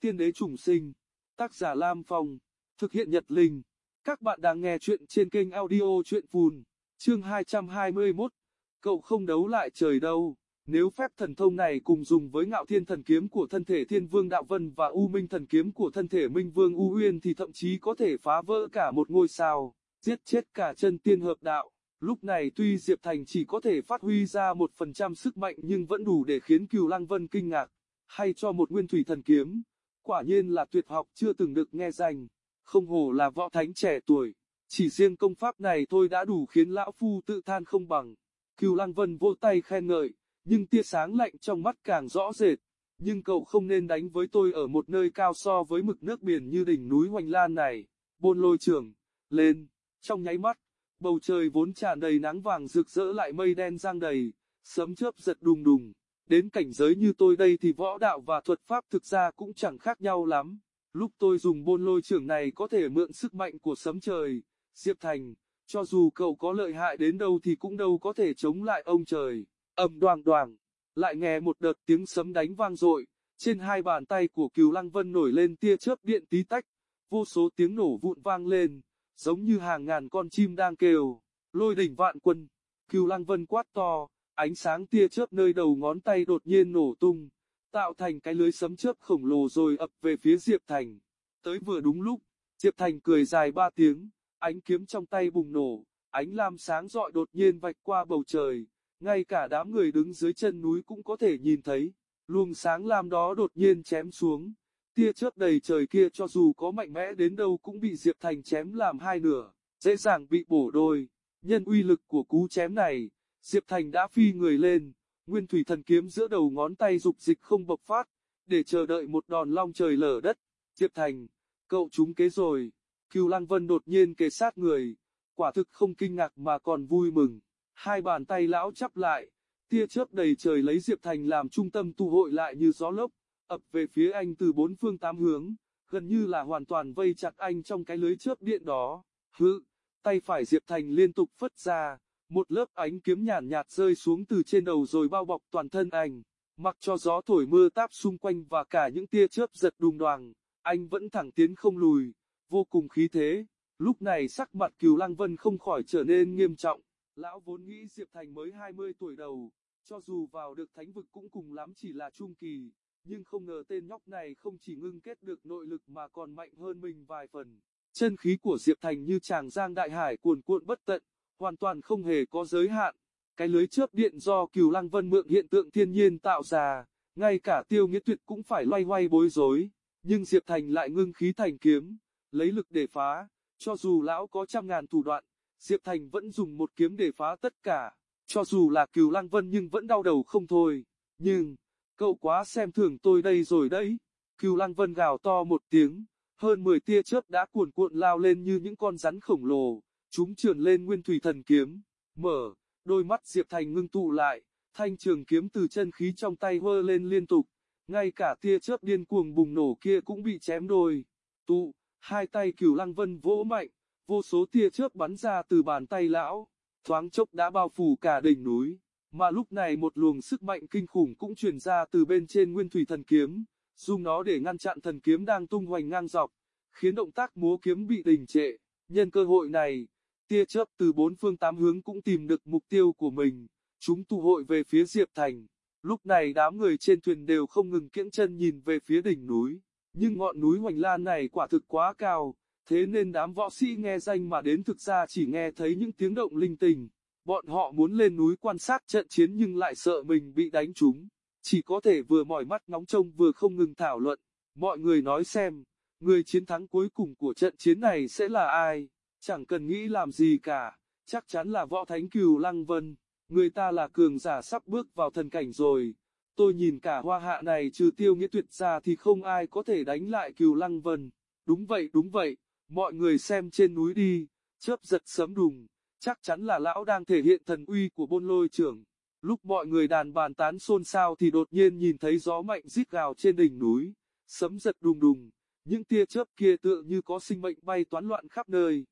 Tiên đế trùng sinh. Tác giả Lam Phong. Thực hiện Nhật Linh. Các bạn đang nghe chuyện trên kênh audio chuyện phùn. Chương 221. Cậu không đấu lại trời đâu. Nếu phép thần thông này cùng dùng với ngạo thiên thần kiếm của thân thể thiên vương đạo vân và u minh thần kiếm của thân thể minh vương u uyên thì thậm chí có thể phá vỡ cả một ngôi sao, giết chết cả chân tiên hợp đạo. Lúc này tuy Diệp Thành chỉ có thể phát huy ra một phần trăm sức mạnh nhưng vẫn đủ để khiến Cửu Lăng Vân kinh ngạc, hay cho một nguyên thủy thần kiếm. Quả nhiên là tuyệt học chưa từng được nghe danh, không hồ là võ thánh trẻ tuổi, chỉ riêng công pháp này thôi đã đủ khiến lão phu tự than không bằng. Cửu Lăng Vân vô tay khen ngợi, nhưng tia sáng lạnh trong mắt càng rõ rệt. Nhưng cậu không nên đánh với tôi ở một nơi cao so với mực nước biển như đỉnh núi Hoành Lan này. Bôn lôi trưởng, lên, trong nháy mắt, bầu trời vốn tràn đầy nắng vàng rực rỡ lại mây đen giăng đầy, sấm chớp giật đùng đùng. Đến cảnh giới như tôi đây thì võ đạo và thuật pháp thực ra cũng chẳng khác nhau lắm. Lúc tôi dùng bôn lôi trưởng này có thể mượn sức mạnh của sấm trời, Diệp Thành, cho dù cậu có lợi hại đến đâu thì cũng đâu có thể chống lại ông trời. ầm đoàng đoàng, lại nghe một đợt tiếng sấm đánh vang dội, trên hai bàn tay của Cửu Lăng Vân nổi lên tia chớp điện tí tách, vô số tiếng nổ vụn vang lên, giống như hàng ngàn con chim đang kêu, lôi đỉnh vạn quân, Cửu Lăng Vân quát to, ánh sáng tia chớp nơi đầu ngón tay đột nhiên nổ tung, tạo thành cái lưới sấm chớp khổng lồ rồi ập về phía Diệp Thành. Tới vừa đúng lúc, Diệp Thành cười dài ba tiếng, ánh kiếm trong tay bùng nổ, ánh lam sáng rọi đột nhiên vạch qua bầu trời, ngay cả đám người đứng dưới chân núi cũng có thể nhìn thấy, luồng sáng lam đó đột nhiên chém xuống, tia chớp đầy trời kia cho dù có mạnh mẽ đến đâu cũng bị Diệp Thành chém làm hai nửa, dễ dàng bị bổ đôi, nhân uy lực của cú chém này, Diệp Thành đã phi người lên, nguyên thủy thần kiếm giữa đầu ngón tay dục dịch không bộc phát, để chờ đợi một đòn long trời lở đất, Diệp Thành, cậu trúng kế rồi. Cưu Lăng Vân đột nhiên kề sát người, quả thực không kinh ngạc mà còn vui mừng. Hai bàn tay lão chắp lại, tia chớp đầy trời lấy Diệp Thành làm trung tâm tu hội lại như gió lốc, ập về phía anh từ bốn phương tám hướng, gần như là hoàn toàn vây chặt anh trong cái lưới chớp điện đó. Hự, tay phải Diệp Thành liên tục phất ra, một lớp ánh kiếm nhàn nhạt rơi xuống từ trên đầu rồi bao bọc toàn thân anh. Mặc cho gió thổi mưa táp xung quanh và cả những tia chớp giật đùng đoàng, anh vẫn thẳng tiến không lùi vô cùng khí thế. Lúc này sắc mặt Cửu Lăng Vân không khỏi trở nên nghiêm trọng. Lão vốn nghĩ Diệp Thành mới 20 tuổi đầu, cho dù vào được thánh vực cũng cùng lắm chỉ là trung kỳ, nhưng không ngờ tên nhóc này không chỉ ngưng kết được nội lực mà còn mạnh hơn mình vài phần. Chân khí của Diệp Thành như tràng giang đại hải cuồn cuộn bất tận, hoàn toàn không hề có giới hạn. Cái lưới chớp điện do Cửu Lăng Vân mượn hiện tượng thiên nhiên tạo ra, ngay cả Tiêu Nghĩa Tuyệt cũng phải loay hoay bối rối, nhưng Diệp Thành lại ngưng khí thành kiếm, lấy lực để phá, cho dù lão có trăm ngàn thủ đoạn, Diệp Thành vẫn dùng một kiếm để phá tất cả, cho dù là cửu lăng vân nhưng vẫn đau đầu không thôi, nhưng, cậu quá xem thường tôi đây rồi đấy, cửu lăng vân gào to một tiếng, hơn 10 tia chớp đã cuồn cuộn lao lên như những con rắn khổng lồ, chúng trườn lên nguyên thủy thần kiếm, mở, đôi mắt Diệp Thành ngưng tụ lại, thanh trường kiếm từ chân khí trong tay hơ lên liên tục, ngay cả tia chớp điên cuồng bùng nổ kia cũng bị chém đôi, tụ, Hai tay cửu lăng vân vỗ mạnh, vô số tia chớp bắn ra từ bàn tay lão, thoáng chốc đã bao phủ cả đỉnh núi. Mà lúc này một luồng sức mạnh kinh khủng cũng truyền ra từ bên trên nguyên thủy thần kiếm, dùng nó để ngăn chặn thần kiếm đang tung hoành ngang dọc, khiến động tác múa kiếm bị đình trệ. Nhân cơ hội này, tia chớp từ bốn phương tám hướng cũng tìm được mục tiêu của mình, chúng tụ hội về phía Diệp Thành. Lúc này đám người trên thuyền đều không ngừng kiễng chân nhìn về phía đỉnh núi. Nhưng ngọn núi Hoành Lan này quả thực quá cao, thế nên đám võ sĩ nghe danh mà đến thực ra chỉ nghe thấy những tiếng động linh tinh. Bọn họ muốn lên núi quan sát trận chiến nhưng lại sợ mình bị đánh trúng. Chỉ có thể vừa mỏi mắt ngóng trông vừa không ngừng thảo luận. Mọi người nói xem, người chiến thắng cuối cùng của trận chiến này sẽ là ai? Chẳng cần nghĩ làm gì cả, chắc chắn là võ thánh cừu Lăng Vân. Người ta là cường giả sắp bước vào thần cảnh rồi, Tôi nhìn cả hoa hạ này trừ tiêu nghĩa tuyệt ra thì không ai có thể đánh lại cừu lăng vân. Đúng vậy đúng vậy, mọi người xem trên núi đi, chớp giật sấm đùng, chắc chắn là lão đang thể hiện thần uy của bôn lôi trưởng. Lúc mọi người đàn bàn tán xôn xao thì đột nhiên nhìn thấy gió mạnh rít gào trên đỉnh núi, sấm giật đùng đùng, những tia chớp kia tựa như có sinh mệnh bay toán loạn khắp nơi,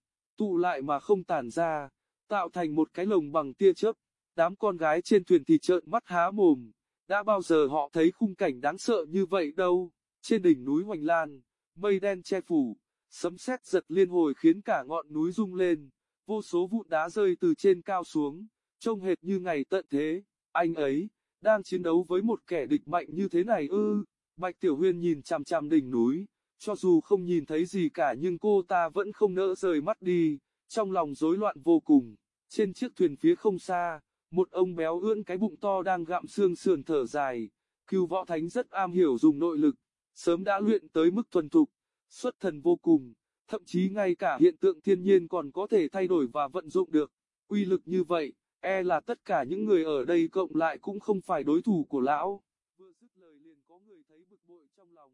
tụ lại mà không tản ra, tạo thành một cái lồng bằng tia chớp. Đám con gái trên thuyền thì trợn mắt há mồm. Đã bao giờ họ thấy khung cảnh đáng sợ như vậy đâu. Trên đỉnh núi Hoành Lan, mây đen che phủ, sấm sét giật liên hồi khiến cả ngọn núi rung lên, vô số vụn đá rơi từ trên cao xuống, trông hệt như ngày tận thế, anh ấy, đang chiến đấu với một kẻ địch mạnh như thế này ư, Bạch Tiểu Huyên nhìn chằm chằm đỉnh núi, cho dù không nhìn thấy gì cả nhưng cô ta vẫn không nỡ rời mắt đi, trong lòng rối loạn vô cùng, trên chiếc thuyền phía không xa, một ông béo ưỡn cái bụng to đang gặm xương sườn thở dài, cưu võ thánh rất am hiểu dùng nội lực, sớm đã luyện tới mức thuần thục, xuất thần vô cùng, thậm chí ngay cả hiện tượng thiên nhiên còn có thể thay đổi và vận dụng được. Uy lực như vậy, e là tất cả những người ở đây cộng lại cũng không phải đối thủ của lão. Vừa dứt lời liền có người thấy bực bội trong lòng,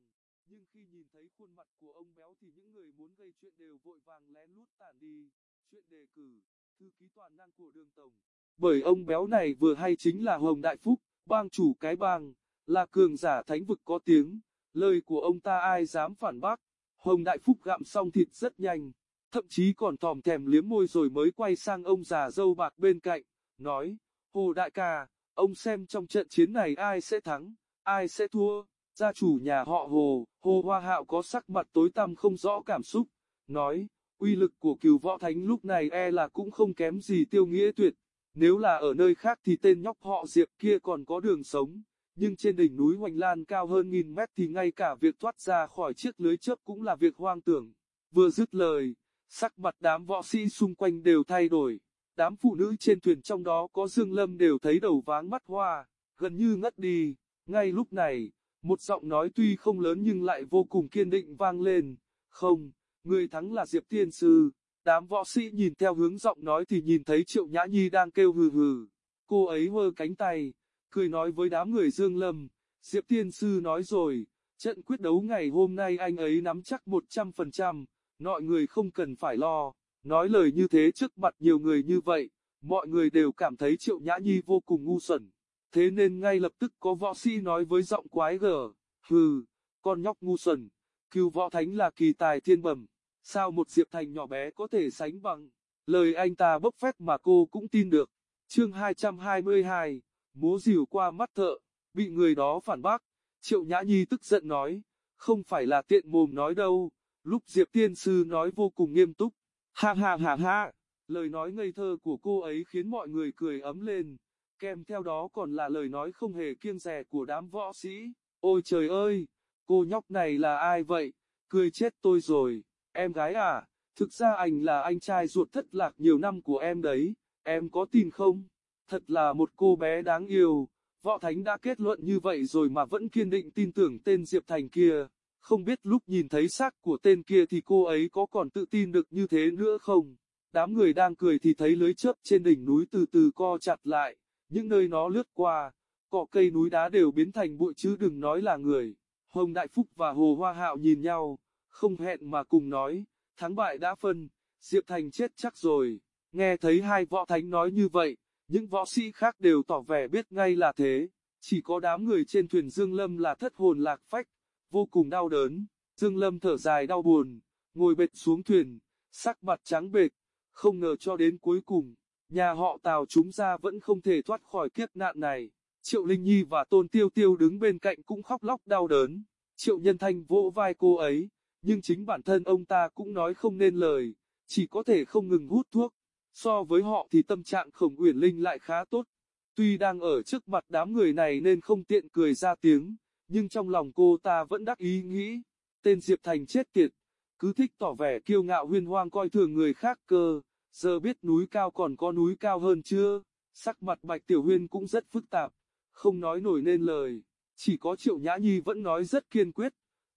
nhưng khi nhìn thấy khuôn mặt của ông béo thì những người muốn gây chuyện đều vội vàng lén lút tản đi. Chuyện đề cử, thư ký toàn năng của đường tổng. Bởi ông béo này vừa hay chính là Hồng Đại Phúc, bang chủ cái bang, là cường giả thánh vực có tiếng, lời của ông ta ai dám phản bác. Hồng Đại Phúc gặm xong thịt rất nhanh, thậm chí còn thòm thèm liếm môi rồi mới quay sang ông già dâu bạc bên cạnh, nói, Hồ Đại ca, ông xem trong trận chiến này ai sẽ thắng, ai sẽ thua, gia chủ nhà họ Hồ, Hồ Hoa Hạo có sắc mặt tối tăm không rõ cảm xúc, nói, uy lực của cửu võ thánh lúc này e là cũng không kém gì tiêu nghĩa tuyệt, nếu là ở nơi khác thì tên nhóc họ Diệp kia còn có đường sống, nhưng trên đỉnh núi Hoành Lan cao hơn nghìn mét thì ngay cả việc thoát ra khỏi chiếc lưới chớp cũng là việc hoang tưởng. Vừa dứt lời, sắc mặt đám võ sĩ xung quanh đều thay đổi, đám phụ nữ trên thuyền trong đó có Dương Lâm đều thấy đầu váng mắt hoa, gần như ngất đi. Ngay lúc này, một giọng nói tuy không lớn nhưng lại vô cùng kiên định vang lên, không, người thắng là Diệp Tiên Sư. Đám võ sĩ nhìn theo hướng giọng nói thì nhìn thấy Triệu Nhã Nhi đang kêu hừ hừ. Cô ấy hơ cánh tay, cười nói với đám người Dương Lâm, Diệp Tiên Sư nói rồi, trận quyết đấu ngày hôm nay anh ấy nắm chắc 100%, mọi người không cần phải lo, nói lời như thế trước mặt nhiều người như vậy, mọi người đều cảm thấy Triệu Nhã Nhi vô cùng ngu xuẩn, thế nên ngay lập tức có võ sĩ nói với giọng quái gở, hừ, con nhóc ngu xuẩn, cứu võ thánh là kỳ tài thiên bẩm, sao một Diệp Thành nhỏ bé có thể sánh bằng, lời anh ta bốc phét mà cô cũng tin được, chương 222 múa rìu qua mắt thợ, bị người đó phản bác. Triệu Nhã Nhi tức giận nói, không phải là tiện mồm nói đâu, lúc Diệp Tiên Sư nói vô cùng nghiêm túc, ha ha ha ha, lời nói ngây thơ của cô ấy khiến mọi người cười ấm lên, kèm theo đó còn là lời nói không hề kiêng dè của đám võ sĩ, ôi trời ơi, cô nhóc này là ai vậy, cười chết tôi rồi, em gái à, thực ra anh là anh trai ruột thất lạc nhiều năm của em đấy, em có tin không? Thật là một cô bé đáng yêu, võ thánh đã kết luận như vậy rồi mà vẫn kiên định tin tưởng tên Diệp Thành kia. Không biết lúc nhìn thấy xác của tên kia thì cô ấy có còn tự tin được như thế nữa không? Đám người đang cười thì thấy lưới chớp trên đỉnh núi từ từ co chặt lại, những nơi nó lướt qua, cọ cây núi đá đều biến thành bụi chứ đừng nói là người. Hồng Đại Phúc và Hồ Hoa Hạo nhìn nhau, không hẹn mà cùng nói, thắng bại đã phân, Diệp Thành chết chắc rồi. Nghe thấy hai võ thánh nói như vậy, những võ sĩ khác đều tỏ vẻ biết ngay là thế, chỉ có đám người trên thuyền Dương Lâm là thất hồn lạc phách, vô cùng đau đớn. Dương Lâm thở dài đau buồn, ngồi bệt xuống thuyền, sắc mặt trắng bệch, không ngờ cho đến cuối cùng, nhà họ Tào chúng ra vẫn không thể thoát khỏi kiếp nạn này. Triệu Linh Nhi và Tôn Tiêu Tiêu đứng bên cạnh cũng khóc lóc đau đớn. Triệu Nhân Thanh vỗ vai cô ấy, nhưng chính bản thân ông ta cũng nói không nên lời, chỉ có thể không ngừng hút thuốc. So với họ thì tâm trạng Khổng Uyển Linh lại khá tốt. Tuy đang ở trước mặt đám người này nên không tiện cười ra tiếng, nhưng trong lòng cô ta vẫn đắc ý nghĩ, tên Diệp Thành chết tiệt, cứ thích tỏ vẻ kiêu ngạo huyên hoang coi thường người khác cơ, giờ biết núi cao còn có núi cao hơn chưa? Sắc mặt Bạch Tiểu Huyên cũng rất phức tạp, không nói nổi nên lời, chỉ có Triệu Nhã Nhi vẫn nói rất kiên quyết,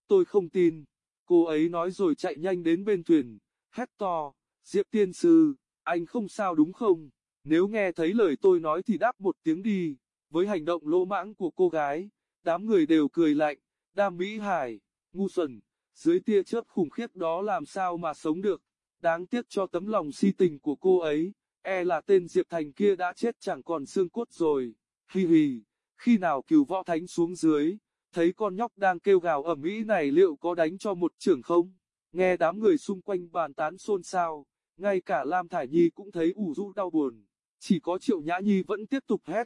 tôi không tin. Cô ấy nói rồi chạy nhanh đến bên thuyền, hét to, Diệp Tiên Sư, anh không sao đúng không? Nếu nghe thấy lời tôi nói thì đáp một tiếng đi. Với hành động lỗ mãng của cô gái, đám người đều cười lạnh. Đam Mỹ Hải, ngu xuẩn, dưới tia chớp khủng khiếp đó làm sao mà sống được. Đáng tiếc cho tấm lòng si tình của cô ấy, e là tên Diệp Thành kia đã chết chẳng còn xương cốt rồi. Hi hi, khi nào cửu võ thánh xuống dưới, thấy con nhóc đang kêu gào ầm mỹ này liệu có đánh cho một trưởng không? Nghe đám người xung quanh bàn tán xôn xao, ngay cả Lam Thải Nhi cũng thấy ủ rũ đau buồn, chỉ có Triệu Nhã Nhi vẫn tiếp tục hét.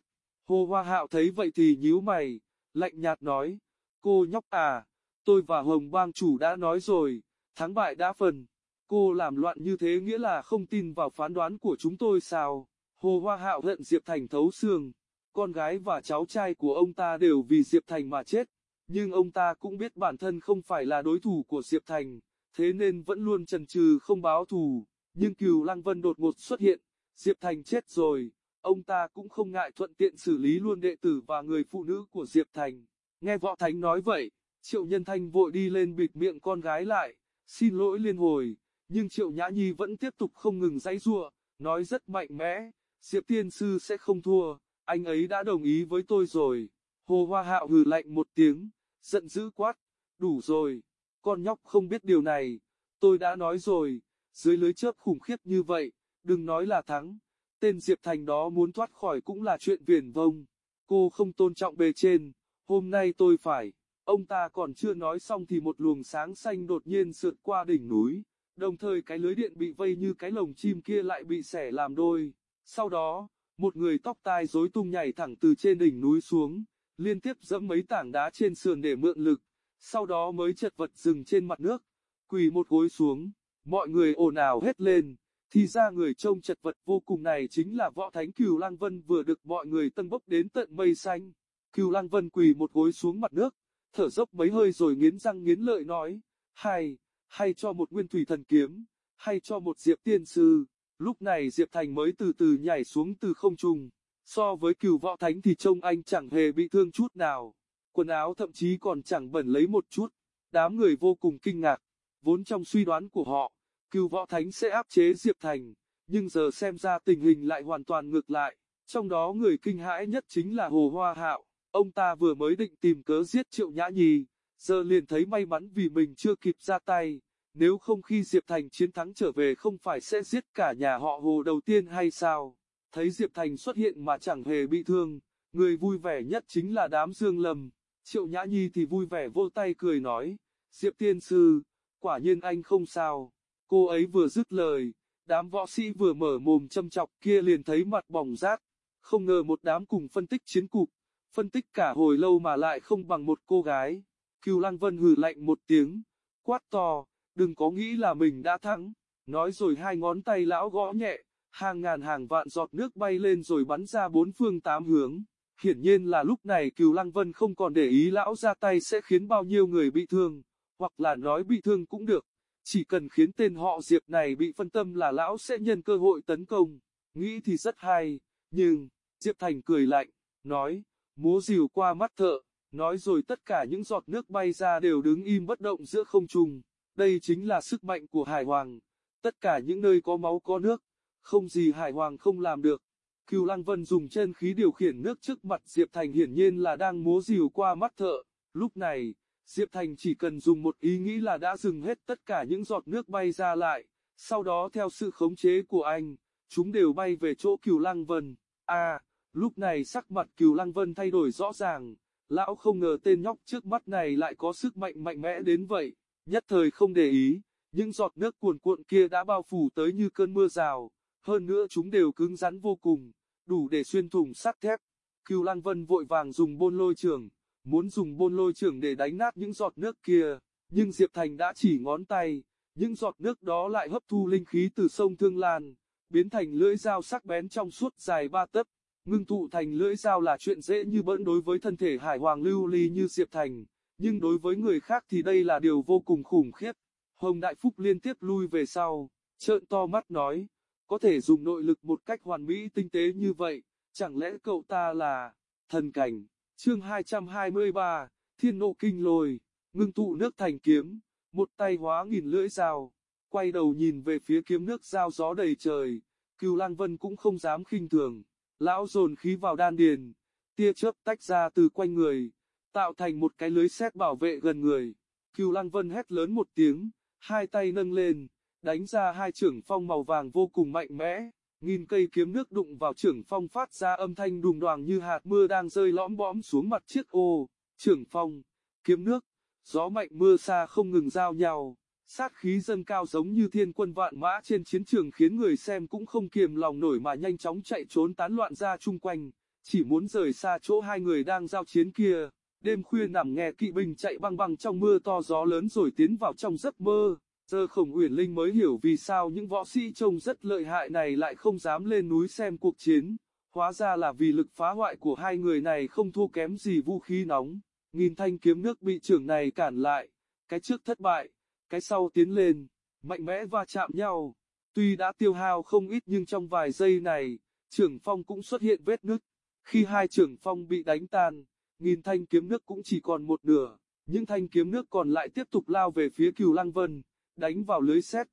Hồ Hoa Hạo thấy vậy thì nhíu mày, lạnh nhạt nói, cô nhóc à, tôi và Hồng bang chủ đã nói rồi, thắng bại đã phần. Cô làm loạn như thế nghĩa là không tin vào phán đoán của chúng tôi sao? Hồ Hoa Hạo hận Diệp Thành thấu xương. Con gái và cháu trai của ông ta đều vì Diệp Thành mà chết. Nhưng ông ta cũng biết bản thân không phải là đối thủ của Diệp Thành, thế nên vẫn luôn chần chừ không báo thù. Nhưng Cừu Lăng Vân đột ngột xuất hiện, Diệp Thành chết rồi, ông ta cũng không ngại thuận tiện xử lý luôn đệ tử và người phụ nữ của Diệp Thành. Nghe Võ Thánh nói vậy, Triệu Nhân Thanh vội đi lên bịt miệng con gái lại, xin lỗi liên hồi, nhưng Triệu Nhã Nhi vẫn tiếp tục không ngừng dãy giụa, nói rất mạnh mẽ, Diệp Tiên Sư sẽ không thua, anh ấy đã đồng ý với tôi rồi. Hồ Hoa Hạo hừ lạnh một tiếng, giận dữ quát, đủ rồi, con nhóc không biết điều này, tôi đã nói rồi, dưới lưới chớp khủng khiếp như vậy, đừng nói là thắng, tên Diệp Thành đó muốn thoát khỏi cũng là chuyện viển vông, cô không tôn trọng bề trên, hôm nay tôi phải, ông ta còn chưa nói xong thì một luồng sáng xanh đột nhiên sượt qua đỉnh núi, đồng thời cái lưới điện bị vây như cái lồng chim kia lại bị xẻ làm đôi, sau đó, một người tóc tai rối tung nhảy thẳng từ trên đỉnh núi xuống, liên tiếp dẫm mấy tảng đá trên sườn để mượn lực, sau đó mới chật vật dừng trên mặt nước, quỳ một gối xuống, mọi người ồn ào hết lên, thì ra người trông chật vật vô cùng này chính là võ thánh Cửu Lăng Vân vừa được mọi người tân bốc đến tận mây xanh. Cửu Lăng Vân quỳ một gối xuống mặt nước, thở dốc mấy hơi rồi nghiến răng nghiến lợi nói, hay, hay cho một nguyên thủy thần kiếm, hay cho một diệp tiên sư. Lúc này Diệp Thành mới từ từ nhảy xuống từ không trung. So với cửu võ thánh thì trông anh chẳng hề bị thương chút nào. Quần áo thậm chí còn chẳng bẩn lấy một chút. Đám người vô cùng kinh ngạc. Vốn trong suy đoán của họ, cửu võ thánh sẽ áp chế Diệp Thành. Nhưng giờ xem ra tình hình lại hoàn toàn ngược lại. Trong đó người kinh hãi nhất chính là Hồ Hoa Hạo. Ông ta vừa mới định tìm cớ giết Triệu Nhã Nhi. Giờ liền thấy may mắn vì mình chưa kịp ra tay. Nếu không khi Diệp Thành chiến thắng trở về không phải sẽ giết cả nhà họ Hồ đầu tiên hay sao? Thấy Diệp Thành xuất hiện mà chẳng hề bị thương, người vui vẻ nhất chính là đám Dương Lâm. Triệu Nhã Nhi thì vui vẻ vô tay cười nói, Diệp Tiên Sư, quả nhiên anh không sao. Cô ấy vừa dứt lời, đám võ sĩ vừa mở mồm châm chọc kia liền thấy mặt bỏng rát. Không ngờ một đám cùng phân tích chiến cục, phân tích cả hồi lâu mà lại không bằng một cô gái. Cửu Lăng Vân hừ lạnh một tiếng, quát to đừng có nghĩ là mình đã thắng. Nói rồi hai ngón tay lão gõ nhẹ, hàng ngàn hàng vạn giọt nước bay lên rồi bắn ra bốn phương tám hướng. Hiển nhiên là lúc này Cửu Lăng Vân không còn để ý lão ra tay sẽ khiến bao nhiêu người bị thương, hoặc là nói bị thương cũng được. Chỉ cần khiến tên họ Diệp này bị phân tâm là lão sẽ nhân cơ hội tấn công. Nghĩ thì rất hay, nhưng, Diệp Thành cười lạnh, nói, múa rìu qua mắt thợ, nói rồi tất cả những giọt nước bay ra đều đứng im bất động giữa không trung. Đây chính là sức mạnh của Hải Hoàng. Tất cả những nơi có máu có nước, không gì Hải Hoàng không làm được. Cửu Lăng Vân dùng chân khí điều khiển nước trước mặt Diệp Thành hiển nhiên là đang múa rìu qua mắt thợ. Lúc này, Diệp Thành chỉ cần dùng một ý nghĩ là đã dừng hết tất cả những giọt nước bay ra lại. Sau đó theo sự khống chế của anh, chúng đều bay về chỗ Cửu Lăng Vân. À, lúc này sắc mặt Cửu Lăng Vân thay đổi rõ ràng. Lão không ngờ tên nhóc trước mắt này lại có sức mạnh mạnh mẽ đến vậy. Nhất thời không để ý, những giọt nước cuồn cuộn kia đã bao phủ tới như cơn mưa rào, hơn nữa chúng đều cứng rắn vô cùng, đủ để xuyên thủng sắt thép. Cửu Lan Vân vội vàng dùng bôn lôi trường, muốn dùng bôn lôi trường để đánh nát những giọt nước kia, nhưng Diệp Thành đã chỉ ngón tay, những giọt nước đó lại hấp thu linh khí từ sông Thương Lan, biến thành lưỡi dao sắc bén trong suốt dài ba tấc. Ngưng tụ thành lưỡi dao là chuyện dễ như bỡn đối với thân thể hải hoàng lưu ly như Diệp Thành, nhưng đối với người khác thì đây là điều vô cùng khủng khiếp. Hồng Đại Phúc liên tiếp lui về sau, trợn to mắt nói, có thể dùng nội lực một cách hoàn mỹ tinh tế như vậy, chẳng lẽ cậu ta là thần cảnh. Chương 223, Thiên nộ kinh lôi, ngưng tụ nước thành kiếm, một tay hóa nghìn lưỡi dao, quay đầu nhìn về phía kiếm nước dao gió đầy trời, cừu Lang Vân cũng không dám khinh thường, lão dồn khí vào đan điền, tia chớp tách ra từ quanh người, tạo thành một cái lưới xét bảo vệ gần người. Cửu Lăng Vân hét lớn một tiếng, hai tay nâng lên, đánh ra hai trưởng phong màu vàng vô cùng mạnh mẽ. Nghìn cây kiếm nước đụng vào trưởng phong phát ra âm thanh đùng đoàng như hạt mưa đang rơi lõm bõm xuống mặt chiếc ô. Trưởng phong, kiếm nước, gió mạnh mưa xa không ngừng giao nhau. Sát khí dâng cao giống như thiên quân vạn mã trên chiến trường khiến người xem cũng không kiềm lòng nổi mà nhanh chóng chạy trốn tán loạn ra chung quanh, chỉ muốn rời xa chỗ hai người đang giao chiến kia. đêm khuya nằm nghe kỵ binh chạy băng băng trong mưa to gió lớn rồi tiến vào trong giấc mơ. Giờ Khổng Uyển Linh mới hiểu vì sao những võ sĩ trông rất lợi hại này lại không dám lên núi xem cuộc chiến. Hóa ra là vì lực phá hoại của hai người này không thua kém gì vũ khí nóng. Nghìn thanh kiếm nước bị trưởng này cản lại, cái trước thất bại, cái sau tiến lên, mạnh mẽ va chạm nhau. Tuy đã tiêu hao không ít nhưng trong vài giây này, trưởng phong cũng xuất hiện vết nứt. Khi hai trưởng phong bị đánh tan, nghìn thanh kiếm nước cũng chỉ còn một nửa. Những thanh kiếm nước còn lại tiếp tục lao về phía cửu lăng vân, đánh vào lưới sét.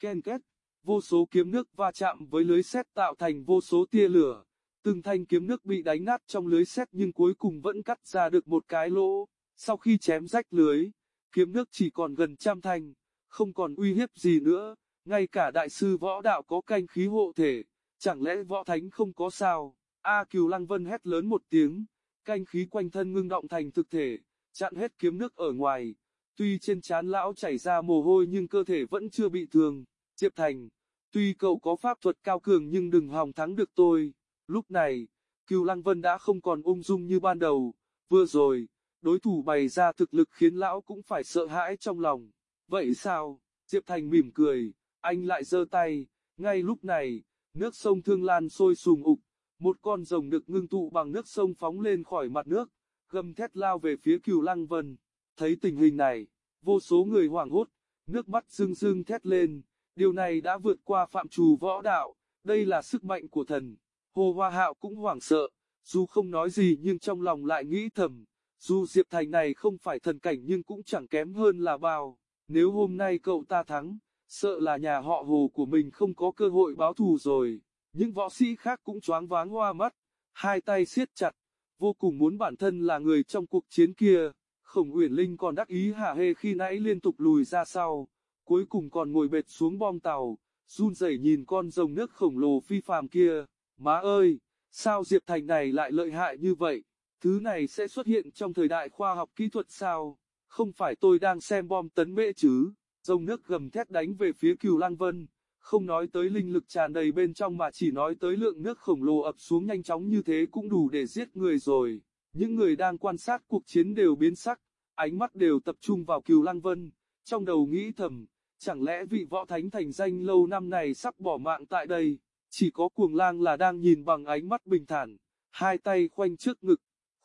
Ken két, vô số kiếm nước va chạm với lưới sét tạo thành vô số tia lửa. Từng thanh kiếm nước bị đánh nát trong lưới sét nhưng cuối cùng vẫn cắt ra được một cái lỗ. Sau khi chém rách lưới, kiếm nước chỉ còn gần trăm thanh, không còn uy hiếp gì nữa. Ngay cả đại sư võ đạo có canh khí hộ thể, chẳng lẽ võ thánh không có sao? A cừu Kiều Lăng Vân hét lớn một tiếng, canh khí quanh thân ngưng động thành thực thể, chặn hết kiếm nước ở ngoài. Tuy trên trán lão chảy ra mồ hôi nhưng cơ thể vẫn chưa bị thương. Diệp Thành, tuy cậu có pháp thuật cao cường nhưng đừng hòng thắng được tôi. Lúc này, cừu Lăng Vân đã không còn ung dung như ban đầu. Vừa rồi, đối thủ bày ra thực lực khiến lão cũng phải sợ hãi trong lòng. Vậy sao? Diệp Thành mỉm cười, anh lại giơ tay. Ngay lúc này, nước sông Thương Lan sôi sùng ục. Một con rồng được ngưng tụ bằng nước sông phóng lên khỏi mặt nước, gầm thét lao về phía Cửu Lăng Vân. Thấy tình hình này, vô số người hoảng hốt, nước mắt rưng rưng thét lên, điều này đã vượt qua phạm trù võ đạo, đây là sức mạnh của thần. Hồ Hoa Hạo cũng hoảng sợ, dù không nói gì nhưng trong lòng lại nghĩ thầm, dù Diệp Thành này không phải thần cảnh nhưng cũng chẳng kém hơn là bao, nếu hôm nay cậu ta thắng, sợ là nhà họ Hồ của mình không có cơ hội báo thù rồi. Những võ sĩ khác cũng choáng váng hoa mắt, hai tay siết chặt, vô cùng muốn bản thân là người trong cuộc chiến kia. Khổng Uyển Linh còn đắc ý hả hê khi nãy liên tục lùi ra sau, cuối cùng còn ngồi bệt xuống bom tàu, run rẩy nhìn con rồng nước khổng lồ phi phàm kia. Má ơi, sao Diệp Thành này lại lợi hại như vậy? Thứ này sẽ xuất hiện trong thời đại khoa học kỹ thuật sao? Không phải tôi đang xem bom tấn mễ chứ? Rồng nước gầm thét đánh về phía Cửu Lăng Vân, không nói tới linh lực tràn đầy bên trong mà chỉ nói tới lượng nước khổng lồ ập xuống nhanh chóng như thế cũng đủ để giết người rồi. Những người đang quan sát cuộc chiến đều biến sắc, ánh mắt đều tập trung vào Cửu Lăng Vân, trong đầu nghĩ thầm, chẳng lẽ vị võ thánh thành danh lâu năm này sắp bỏ mạng tại đây, chỉ có cuồng lang là đang nhìn bằng ánh mắt bình thản, hai tay khoanh trước ngực,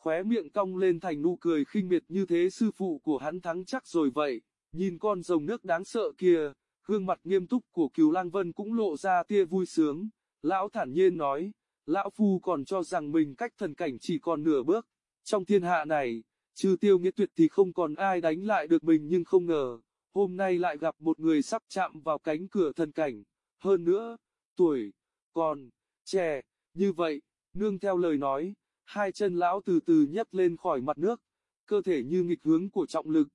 khóe miệng cong lên thành nụ cười khinh miệt như thế sư phụ của hắn thắng chắc rồi vậy, nhìn con rồng nước đáng sợ kia, gương mặt nghiêm túc của Cửu Lang Vân cũng lộ ra tia vui sướng, lão thản nhiên nói, lão phu còn cho rằng mình cách thần cảnh chỉ còn nửa bước, trong thiên hạ này, trừ tiêu nghĩa tuyệt thì không còn ai đánh lại được mình nhưng không ngờ, hôm nay lại gặp một người sắp chạm vào cánh cửa thần cảnh, hơn nữa, tuổi, còn, trẻ, như vậy, nương theo lời nói, hai chân lão từ từ nhấc lên khỏi mặt nước, cơ thể như nghịch hướng của trọng lực,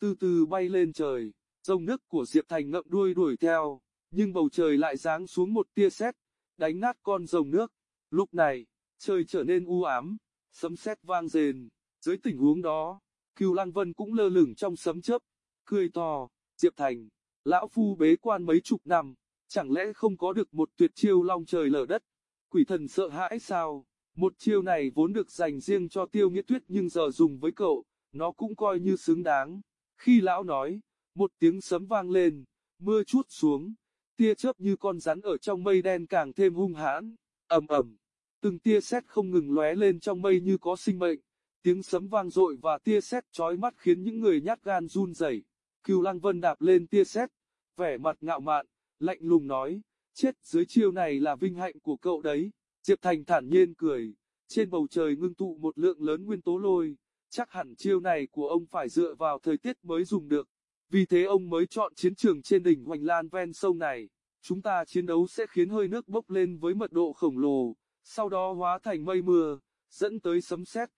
từ từ bay lên trời, dòng nước của Diệp Thành ngậm đuôi đuổi theo, nhưng bầu trời lại giáng xuống một tia sét, đánh nát con rồng nước. Lúc này, trời trở nên u ám, sấm sét vang rền. Dưới tình huống đó, Cưu Lăng Vân cũng lơ lửng trong sấm chớp, cười to, Diệp Thành, lão phu bế quan mấy chục năm, chẳng lẽ không có được một tuyệt chiêu long trời lở đất? Quỷ thần sợ hãi sao? Một chiêu này vốn được dành riêng cho tiêu nghĩa tuyết nhưng giờ dùng với cậu, nó cũng coi như xứng đáng. Khi lão nói, một tiếng sấm vang lên, mưa chút xuống, tia chớp như con rắn ở trong mây đen càng thêm hung hãn, ầm ầm, từng tia sét không ngừng lóe lên trong mây như có sinh mệnh, tiếng sấm vang dội và tia sét chói mắt khiến những người nhát gan run rẩy. cưu Lăng Vân đạp lên tia sét, vẻ mặt ngạo mạn, lạnh lùng nói, chết dưới chiêu này là vinh hạnh của cậu đấy. Diệp Thành thản nhiên cười, trên bầu trời ngưng tụ một lượng lớn nguyên tố lôi, chắc hẳn chiêu này của ông phải dựa vào thời tiết mới dùng được. Vì thế ông mới chọn chiến trường trên đỉnh Hoành Lan ven sông này. Chúng ta chiến đấu sẽ khiến hơi nước bốc lên với mật độ khổng lồ, sau đó hóa thành mây mưa, dẫn tới sấm sét.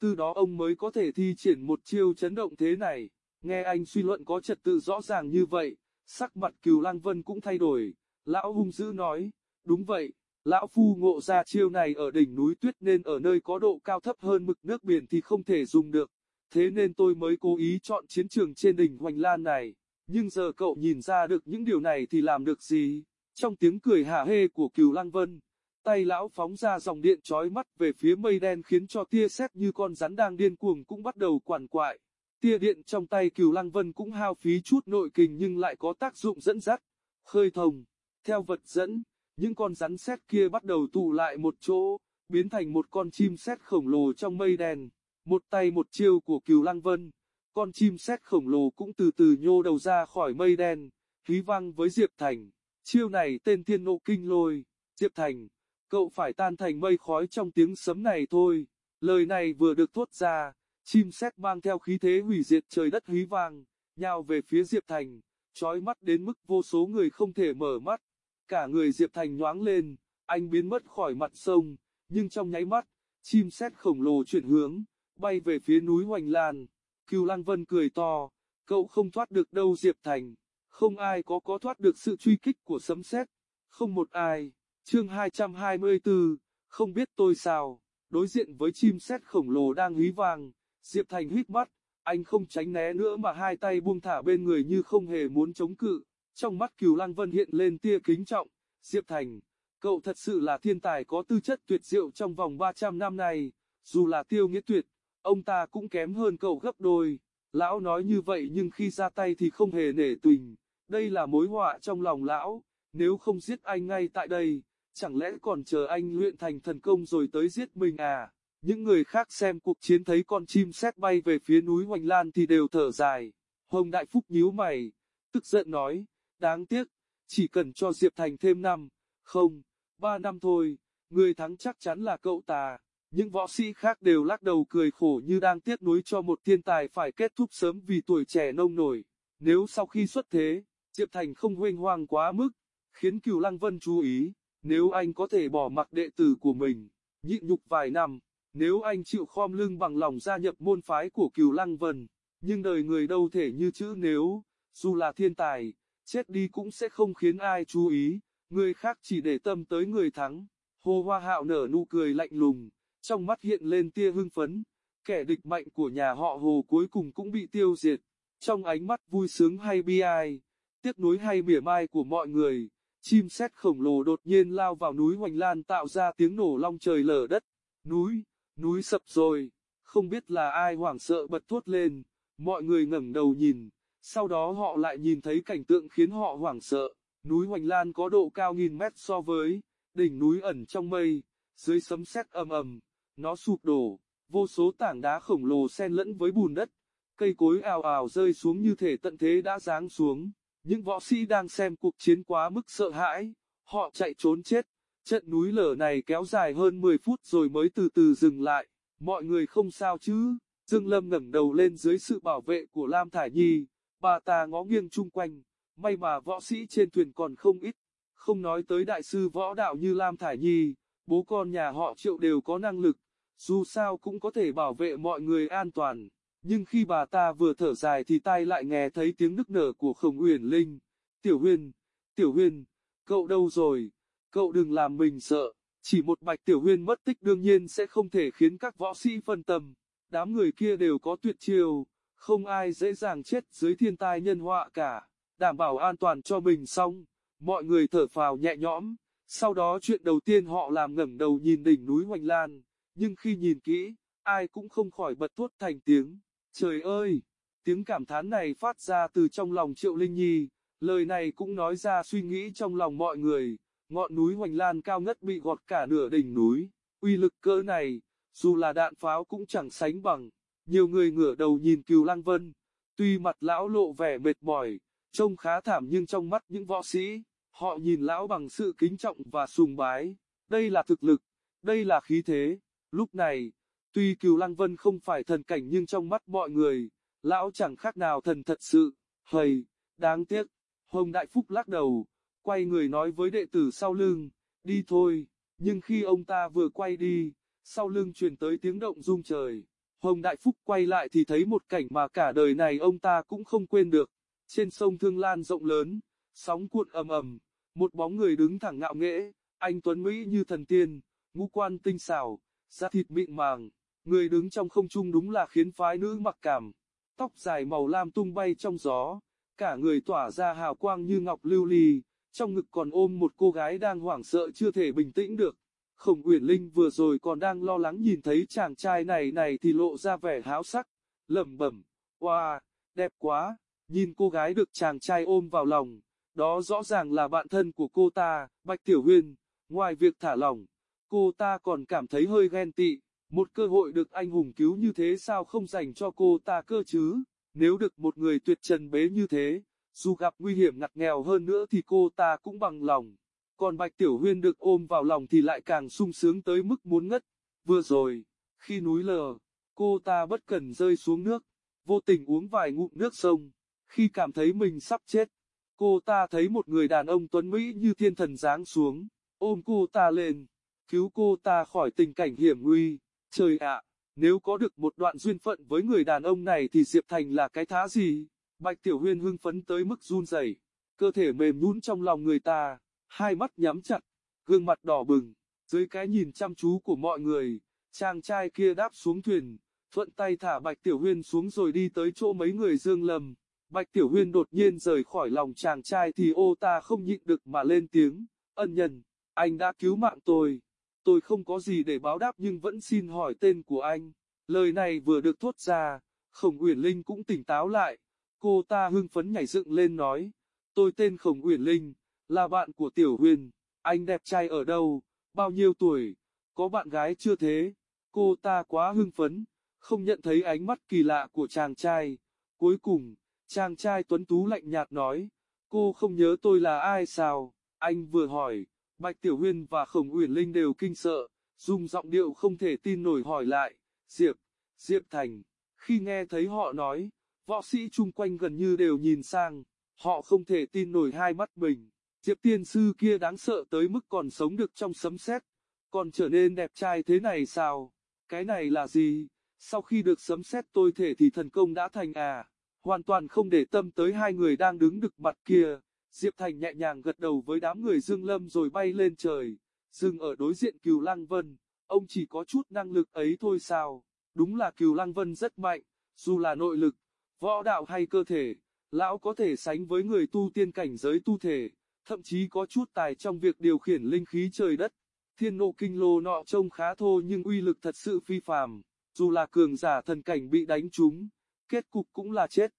Từ đó ông mới có thể thi triển một chiêu chấn động thế này. Nghe anh suy luận có trật tự rõ ràng như vậy, sắc mặt Cửu Lang Vân cũng thay đổi. Lão hung dữ nói, đúng vậy, lão phu ngộ ra chiêu này ở đỉnh núi tuyết nên ở nơi có độ cao thấp hơn mực nước biển thì không thể dùng được thế nên tôi mới cố ý chọn chiến trường trên đỉnh Hoành Lan này. Nhưng giờ cậu nhìn ra được những điều này thì làm được gì? Trong tiếng cười hả hê của Cửu Lăng Vân, tay lão phóng ra dòng điện chói mắt về phía mây đen khiến cho tia sét như con rắn đang điên cuồng cũng bắt đầu quằn quại. Tia điện trong tay Cửu Lăng Vân cũng hao phí chút nội kình nhưng lại có tác dụng dẫn dắt, khơi thông. Theo vật dẫn, những con rắn sét kia bắt đầu tụ lại một chỗ, biến thành một con chim sét khổng lồ trong mây đen. Một tay một chiêu của Cửu Lăng Vân, con chim sét khổng lồ cũng từ từ nhô đầu ra khỏi mây đen, khí vang với Diệp Thành. Chiêu này tên Thiên Nộ Kinh Lôi, Diệp Thành, cậu phải tan thành mây khói trong tiếng sấm này thôi. Lời này vừa được thốt ra, chim sét mang theo khí thế hủy diệt trời đất hí vang, nhào về phía Diệp Thành, chói mắt đến mức vô số người không thể mở mắt. Cả người Diệp Thành nhoáng lên, anh biến mất khỏi mặt sông, nhưng trong nháy mắt, chim sét khổng lồ chuyển hướng, bay về phía núi Hoành Lan. Cửu Lăng Vân cười to, cậu không thoát được đâu Diệp Thành, không ai có có thoát được sự truy kích của sấm sét, không một ai. Chương 224, không biết tôi sao, đối diện với chim sét khổng lồ đang hí vang, Diệp Thành hít mắt, anh không tránh né nữa mà hai tay buông thả bên người như không hề muốn chống cự. Trong mắt Cửu Lăng Vân hiện lên tia kính trọng, Diệp Thành, cậu thật sự là thiên tài có tư chất tuyệt diệu trong vòng 300 năm này, dù là tiêu nghĩa tuyệt, ông ta cũng kém hơn cậu gấp đôi. Lão nói như vậy nhưng khi ra tay thì không hề nể tình, đây là mối họa trong lòng lão, nếu không giết anh ngay tại đây, chẳng lẽ còn chờ anh luyện thành thần công rồi tới giết mình à? Những người khác xem cuộc chiến thấy con chim sét bay về phía núi Hoành Lan thì đều thở dài. Hồng Đại Phúc nhíu mày, tức giận nói, đáng tiếc, chỉ cần cho Diệp Thành thêm năm, không, ba năm thôi, người thắng chắc chắn là cậu ta. Những võ sĩ khác đều lắc đầu cười khổ như đang tiếc nuối cho một thiên tài phải kết thúc sớm vì tuổi trẻ nông nổi. Nếu sau khi xuất thế, Diệp Thành không huênh hoang quá mức, khiến Cửu Lăng Vân chú ý, nếu anh có thể bỏ mặc đệ tử của mình, nhịn nhục vài năm, nếu anh chịu khom lưng bằng lòng gia nhập môn phái của Cửu Lăng Vân, nhưng đời người đâu thể như chữ nếu, dù là thiên tài, chết đi cũng sẽ không khiến ai chú ý, người khác chỉ để tâm tới người thắng. Hồ Hoa Hạo nở nụ cười lạnh lùng, trong mắt hiện lên tia hưng phấn, kẻ địch mạnh của nhà họ Hồ cuối cùng cũng bị tiêu diệt. Trong ánh mắt vui sướng hay bi ai, tiếc nuối hay mỉa mai của mọi người, chim sét khổng lồ đột nhiên lao vào núi Hoành Lan tạo ra tiếng nổ long trời lở đất. Núi, núi sập rồi, không biết là ai hoảng sợ bật thốt lên, mọi người ngẩng đầu nhìn, sau đó họ lại nhìn thấy cảnh tượng khiến họ hoảng sợ. Núi Hoành Lan có độ cao nghìn mét so với đỉnh núi ẩn trong mây, dưới sấm sét ầm ầm, nó sụp đổ, vô số tảng đá khổng lồ xen lẫn với bùn đất, cây cối ào ào rơi xuống như thể tận thế đã giáng xuống. Những võ sĩ đang xem cuộc chiến quá mức sợ hãi, họ chạy trốn chết. Trận núi lở này kéo dài hơn 10 phút rồi mới từ từ dừng lại. Mọi người không sao chứ? Dương Lâm ngẩng đầu lên dưới sự bảo vệ của Lam Thải Nhi. Bà ta ngó nghiêng chung quanh. May mà võ sĩ trên thuyền còn không ít. Không nói tới đại sư võ đạo như Lam Thải Nhi, bố con nhà họ triệu đều có năng lực. Dù sao cũng có thể bảo vệ mọi người an toàn. Nhưng khi bà ta vừa thở dài thì tai lại nghe thấy tiếng nức nở của Khổng Uyển Linh. Tiểu Huyên, Tiểu Huyên, cậu đâu rồi? Cậu đừng làm mình sợ. Chỉ một bạch Tiểu Huyên mất tích đương nhiên sẽ không thể khiến các võ sĩ phân tâm. Đám người kia đều có tuyệt chiêu, không ai dễ dàng chết dưới thiên tai nhân họa cả. Đảm bảo an toàn cho mình xong, mọi người thở phào nhẹ nhõm. Sau đó chuyện đầu tiên họ làm ngẩng đầu nhìn đỉnh núi Hoành Lan, nhưng khi nhìn kỹ, ai cũng không khỏi bật thốt thành tiếng. Trời ơi! Tiếng cảm thán này phát ra từ trong lòng Triệu Linh Nhi, lời này cũng nói ra suy nghĩ trong lòng mọi người, ngọn núi Hoành Lan cao ngất bị gọt cả nửa đỉnh núi, uy lực cỡ này, dù là đạn pháo cũng chẳng sánh bằng, nhiều người ngửa đầu nhìn Cừu Lăng Vân, tuy mặt lão lộ vẻ mệt mỏi, trông khá thảm nhưng trong mắt những võ sĩ, họ nhìn lão bằng sự kính trọng và sùng bái, đây là thực lực, đây là khí thế, lúc này, Tuy Cừu Lăng Vân không phải thần cảnh nhưng trong mắt mọi người, lão chẳng khác nào thần thật sự. Hầy, đáng tiếc. Hồng Đại Phúc lắc đầu, quay người nói với đệ tử sau lưng, đi thôi. Nhưng khi ông ta vừa quay đi, sau lưng truyền tới tiếng động rung trời. Hồng Đại Phúc quay lại thì thấy một cảnh mà cả đời này ông ta cũng không quên được. Trên sông Thương Lan rộng lớn, sóng cuộn ầm ầm, một bóng người đứng thẳng ngạo nghễ, anh Tuấn Mỹ như thần tiên, ngũ quan tinh xảo, da thịt mịn màng, Người đứng trong không trung đúng là khiến phái nữ mặc cảm. Tóc dài màu lam tung bay trong gió, cả người tỏa ra hào quang như ngọc lưu ly, trong ngực còn ôm một cô gái đang hoảng sợ chưa thể bình tĩnh được. Khổng Uyển Linh vừa rồi còn đang lo lắng nhìn thấy chàng trai này này thì lộ ra vẻ háo sắc, lẩm bẩm, wow, đẹp quá, nhìn cô gái được chàng trai ôm vào lòng, đó rõ ràng là bạn thân của cô ta, Bạch Tiểu Huyên, ngoài việc thả lỏng, cô ta còn cảm thấy hơi ghen tị, một cơ hội được anh hùng cứu như thế sao không dành cho cô ta cơ chứ, nếu được một người tuyệt trần bế như thế, dù gặp nguy hiểm ngặt nghèo hơn nữa thì cô ta cũng bằng lòng. Còn Bạch Tiểu Huyên được ôm vào lòng thì lại càng sung sướng tới mức muốn ngất. Vừa rồi, khi núi lờ, cô ta bất cần rơi xuống nước, vô tình uống vài ngụm nước sông. Khi cảm thấy mình sắp chết, cô ta thấy một người đàn ông tuấn Mỹ như thiên thần giáng xuống, ôm cô ta lên, cứu cô ta khỏi tình cảnh hiểm nguy. Trời ạ, nếu có được một đoạn duyên phận với người đàn ông này thì Diệp Thành là cái thá gì? Bạch Tiểu Huyên hưng phấn tới mức run rẩy, cơ thể mềm nhũn trong lòng người ta, hai mắt nhắm chặt, gương mặt đỏ bừng, dưới cái nhìn chăm chú của mọi người, chàng trai kia đáp xuống thuyền, thuận tay thả Bạch Tiểu Huyên xuống rồi đi tới chỗ mấy người Dương Lâm. Bạch Tiểu Huyên đột nhiên rời khỏi lòng chàng trai thì ô ta không nhịn được mà lên tiếng, ân nhân, anh đã cứu mạng tôi, tôi không có gì để báo đáp nhưng vẫn xin hỏi tên của anh. Lời này vừa được thốt ra, Khổng Uyển Linh cũng tỉnh táo lại, cô ta hưng phấn nhảy dựng lên nói, tôi tên Khổng Uyển Linh, là bạn của Tiểu Huyền, anh đẹp trai ở đâu, bao nhiêu tuổi, có bạn gái chưa thế, cô ta quá hưng phấn, không nhận thấy ánh mắt kỳ lạ của chàng trai, cuối cùng, chàng trai tuấn tú lạnh nhạt nói, cô không nhớ tôi là ai sao, anh vừa hỏi, Bạch Tiểu Huyên và Khổng Uyển Linh đều kinh sợ, dùng giọng điệu không thể tin nổi hỏi lại, Diệp, Diệp Thành, khi nghe thấy họ nói, võ sĩ chung quanh gần như đều nhìn sang, họ không thể tin nổi hai mắt mình. Diệp tiên sư kia đáng sợ tới mức còn sống được trong sấm sét, còn trở nên đẹp trai thế này sao? Cái này là gì? Sau khi được sấm sét tôi thể thì thần công đã thành à? Hoàn toàn không để tâm tới hai người đang đứng đực mặt kia. Diệp Thành nhẹ nhàng gật đầu với đám người Dương Lâm rồi bay lên trời, dừng ở đối diện Cừu Lăng Vân. Ông chỉ có chút năng lực ấy thôi sao? Đúng là Cừu Lăng Vân rất mạnh, dù là nội lực, võ đạo hay cơ thể, lão có thể sánh với người tu tiên cảnh giới tu thể thậm chí có chút tài trong việc điều khiển linh khí trời đất. Thiên nộ kinh lô nọ trông khá thô nhưng uy lực thật sự phi phàm, dù là cường giả thần cảnh bị đánh trúng, kết cục cũng là chết.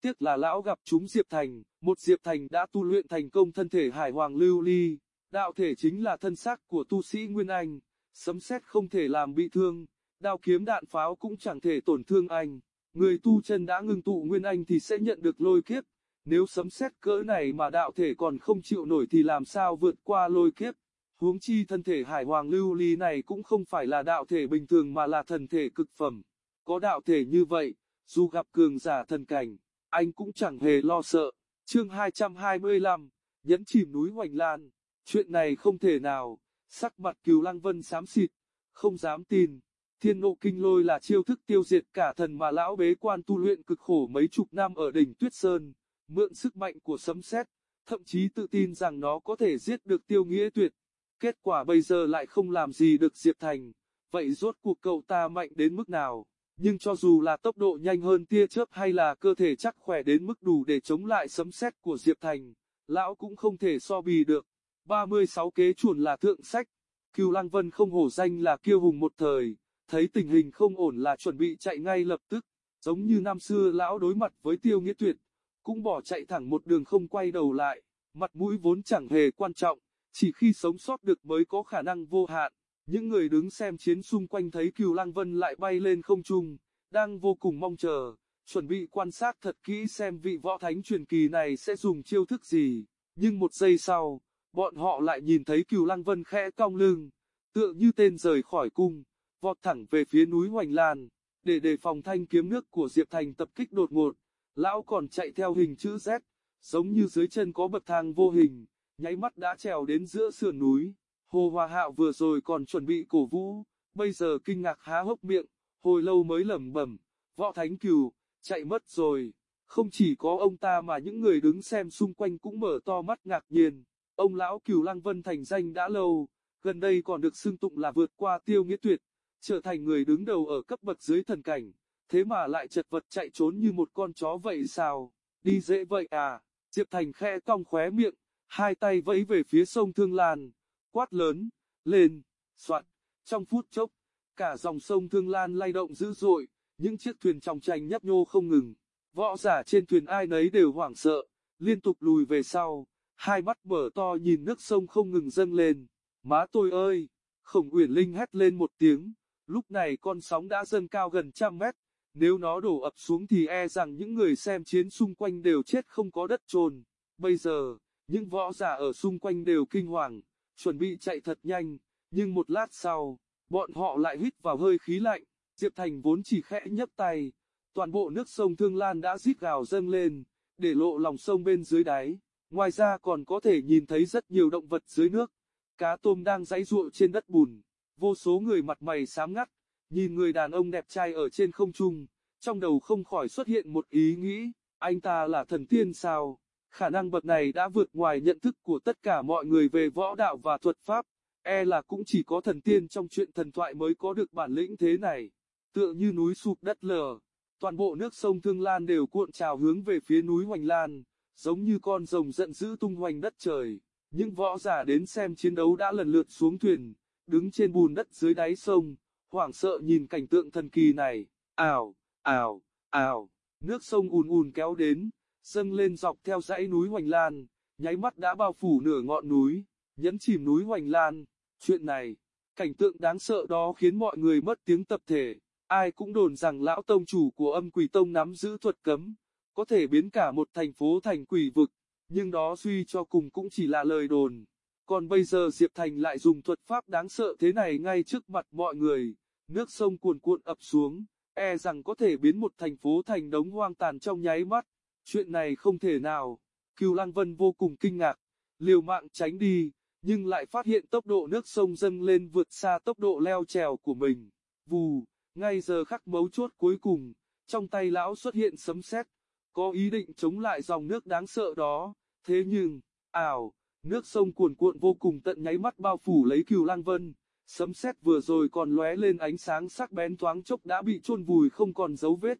Tiếc là lão gặp chúng Diệp Thành, một Diệp Thành đã tu luyện thành công thân thể hải hoàng lưu ly, đạo thể chính là thân xác của tu sĩ Nguyên Anh, sấm sét không thể làm bị thương, đao kiếm đạn pháo cũng chẳng thể tổn thương anh. Người tu chân đã ngưng tụ Nguyên Anh thì sẽ nhận được lôi kiếp, nếu sấm sét cỡ này mà đạo thể còn không chịu nổi thì làm sao vượt qua lôi kiếp. Huống chi thân thể hải hoàng lưu ly này cũng không phải là đạo thể bình thường mà là thần thể cực phẩm. Có đạo thể như vậy, dù gặp cường giả thần cảnh, anh cũng chẳng hề lo sợ. Chương 225, nhấn chìm núi Hoành Lan. Chuyện này không thể nào, sắc mặt cừu lăng vân xám xịt, không dám tin. Thiên nộ kinh lôi là chiêu thức tiêu diệt cả thần mà lão bế quan tu luyện cực khổ mấy chục năm ở đỉnh Tuyết Sơn mượn sức mạnh của sấm sét, thậm chí tự tin rằng nó có thể giết được tiêu nghĩa tuyệt. Kết quả bây giờ lại không làm gì được Diệp Thành, vậy rốt cuộc cậu ta mạnh đến mức nào? Nhưng cho dù là tốc độ nhanh hơn tia chớp hay là cơ thể chắc khỏe đến mức đủ để chống lại sấm sét của Diệp Thành, lão cũng không thể so bì được. 36 kế chuồn là thượng sách, Cưu Lăng Vân không hổ danh là kiêu hùng một thời, thấy tình hình không ổn là chuẩn bị chạy ngay lập tức, giống như năm xưa lão đối mặt với tiêu nghĩa tuyệt, cũng bỏ chạy thẳng một đường không quay đầu lại, mặt mũi vốn chẳng hề quan trọng, chỉ khi sống sót được mới có khả năng vô hạn. Những người đứng xem chiến xung quanh thấy Cừu Lăng Vân lại bay lên không trung, đang vô cùng mong chờ, chuẩn bị quan sát thật kỹ xem vị võ thánh truyền kỳ này sẽ dùng chiêu thức gì. Nhưng một giây sau, bọn họ lại nhìn thấy Cừu Lăng Vân khẽ cong lưng, tựa như tên rời khỏi cung, vọt thẳng về phía núi Hoành Lan, để đề phòng thanh kiếm nước của Diệp Thành tập kích đột ngột. Lão còn chạy theo hình chữ Z, giống như dưới chân có bậc thang vô hình, nháy mắt đã trèo đến giữa sườn núi. Hồ Hòa Hạo vừa rồi còn chuẩn bị cổ vũ, bây giờ kinh ngạc há hốc miệng, hồi lâu mới lẩm bẩm, võ thánh cừu, chạy mất rồi. Không chỉ có ông ta mà những người đứng xem xung quanh cũng mở to mắt ngạc nhiên. Ông lão cừu Lăng Vân thành danh đã lâu, gần đây còn được xưng tụng là vượt qua tiêu nghĩa tuyệt, trở thành người đứng đầu ở cấp bậc dưới thần cảnh thế mà lại chật vật chạy trốn như một con chó vậy sao, đi dễ vậy à, Diệp Thành khe cong khóe miệng, hai tay vẫy về phía sông Thương Lan, quát lớn, lên, soạn, trong phút chốc, cả dòng sông Thương Lan lay động dữ dội, những chiếc thuyền trong tranh nhấp nhô không ngừng. Võ giả trên thuyền ai nấy đều hoảng sợ, liên tục lùi về sau, hai mắt mở to nhìn nước sông không ngừng dâng lên. Má tôi ơi! Khổng Uyển Linh hét lên một tiếng, lúc này con sóng đã dâng cao gần trăm mét, nếu nó đổ ập xuống thì e rằng những người xem chiến xung quanh đều chết không có đất chôn. Bây giờ, những võ giả ở xung quanh đều kinh hoàng, chuẩn bị chạy thật nhanh, nhưng một lát sau, bọn họ lại hít vào hơi khí lạnh, Diệp Thành vốn chỉ khẽ nhấp tay, toàn bộ nước sông Thương Lan đã rít gào dâng lên, để lộ lòng sông bên dưới đáy, ngoài ra còn có thể nhìn thấy rất nhiều động vật dưới nước, cá tôm đang giãy giụa trên đất bùn, vô số người mặt mày xám ngắt, nhìn người đàn ông đẹp trai ở trên không trung, trong đầu không khỏi xuất hiện một ý nghĩ, anh ta là thần tiên sao? Khả năng bậc này đã vượt ngoài nhận thức của tất cả mọi người về võ đạo và thuật pháp, e là cũng chỉ có thần tiên trong chuyện thần thoại mới có được bản lĩnh thế này. Tựa như núi sụp đất lở, toàn bộ nước sông Thương Lan đều cuộn trào hướng về phía núi Hoành Lan, giống như con rồng giận dữ tung hoành đất trời. Những võ giả đến xem chiến đấu đã lần lượt xuống thuyền, đứng trên bùn đất dưới đáy sông, hoảng sợ nhìn cảnh tượng thần kỳ này. Ảo, ảo, ảo, nước sông ùn ùn kéo đến, dâng lên dọc theo dãy núi Hoành Lan, nháy mắt đã bao phủ nửa ngọn núi, nhấn chìm núi Hoành Lan. Chuyện này, cảnh tượng đáng sợ đó khiến mọi người mất tiếng tập thể. Ai cũng đồn rằng lão tông chủ của âm quỷ tông nắm giữ thuật cấm, có thể biến cả một thành phố thành quỷ vực, nhưng đó suy cho cùng cũng chỉ là lời đồn. Còn bây giờ Diệp Thành lại dùng thuật pháp đáng sợ thế này ngay trước mặt mọi người, nước sông cuồn cuộn ập xuống, e rằng có thể biến một thành phố thành đống hoang tàn trong nháy mắt. Chuyện này không thể nào. Cửu Lăng Vân vô cùng kinh ngạc, liều mạng tránh đi, nhưng lại phát hiện tốc độ nước sông dâng lên vượt xa tốc độ leo trèo của mình. Vù, ngay giờ khắc mấu chốt cuối cùng, trong tay lão xuất hiện sấm sét, có ý định chống lại dòng nước đáng sợ đó. Thế nhưng, ảo, nước sông cuồn cuộn vô cùng tận nháy mắt bao phủ lấy Cửu lang Vân. Sấm sét vừa rồi còn lóe lên ánh sáng sắc bén thoáng chốc đã bị chôn vùi không còn dấu vết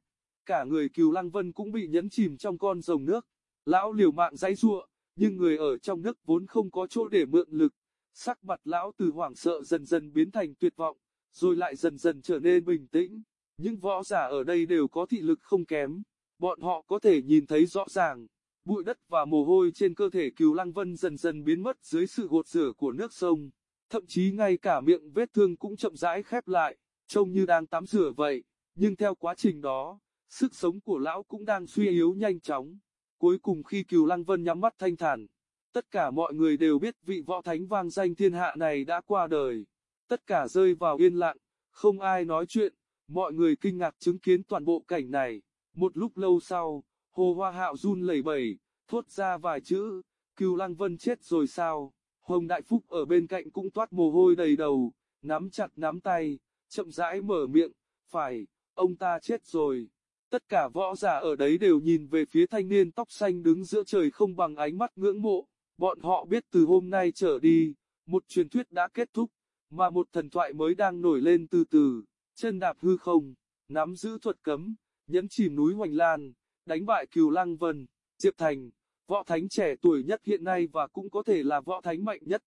cả người Cửu Lang Vân cũng bị nhấn chìm trong con rồng nước. Lão liều mạng dãy giụa, nhưng người ở trong nước vốn không có chỗ để mượn lực. Sắc mặt lão từ hoảng sợ dần dần biến thành tuyệt vọng, rồi lại dần dần trở nên bình tĩnh. Những võ giả ở đây đều có thị lực không kém, bọn họ có thể nhìn thấy rõ ràng. Bụi đất và mồ hôi trên cơ thể Cừu Lăng Vân dần dần biến mất dưới sự gột rửa của nước sông. Thậm chí ngay cả miệng vết thương cũng chậm rãi khép lại, trông như đang tắm rửa vậy. Nhưng theo quá trình đó, Sức sống của lão cũng đang suy yếu nhanh chóng. Cuối cùng khi Cừu Lăng Vân nhắm mắt thanh thản, tất cả mọi người đều biết vị võ thánh vang danh thiên hạ này đã qua đời. Tất cả rơi vào yên lặng, không ai nói chuyện, mọi người kinh ngạc chứng kiến toàn bộ cảnh này. Một lúc lâu sau, Hồ Hoa Hạo run lẩy bẩy, thốt ra vài chữ, Cưu Lăng Vân chết rồi sao? Hồng Đại Phúc ở bên cạnh cũng toát mồ hôi đầy đầu, nắm chặt nắm tay, chậm rãi mở miệng, phải, ông ta chết rồi. Tất cả võ giả ở đấy đều nhìn về phía thanh niên tóc xanh đứng giữa trời không bằng ánh mắt ngưỡng mộ. Bọn họ biết từ hôm nay trở đi, một truyền thuyết đã kết thúc, mà một thần thoại mới đang nổi lên từ từ, chân đạp hư không, nắm giữ thuật cấm, nhấn chìm núi Hoành Lan, đánh bại Cừu Lăng Vân, Diệp Thành, võ thánh trẻ tuổi nhất hiện nay và cũng có thể là võ thánh mạnh nhất.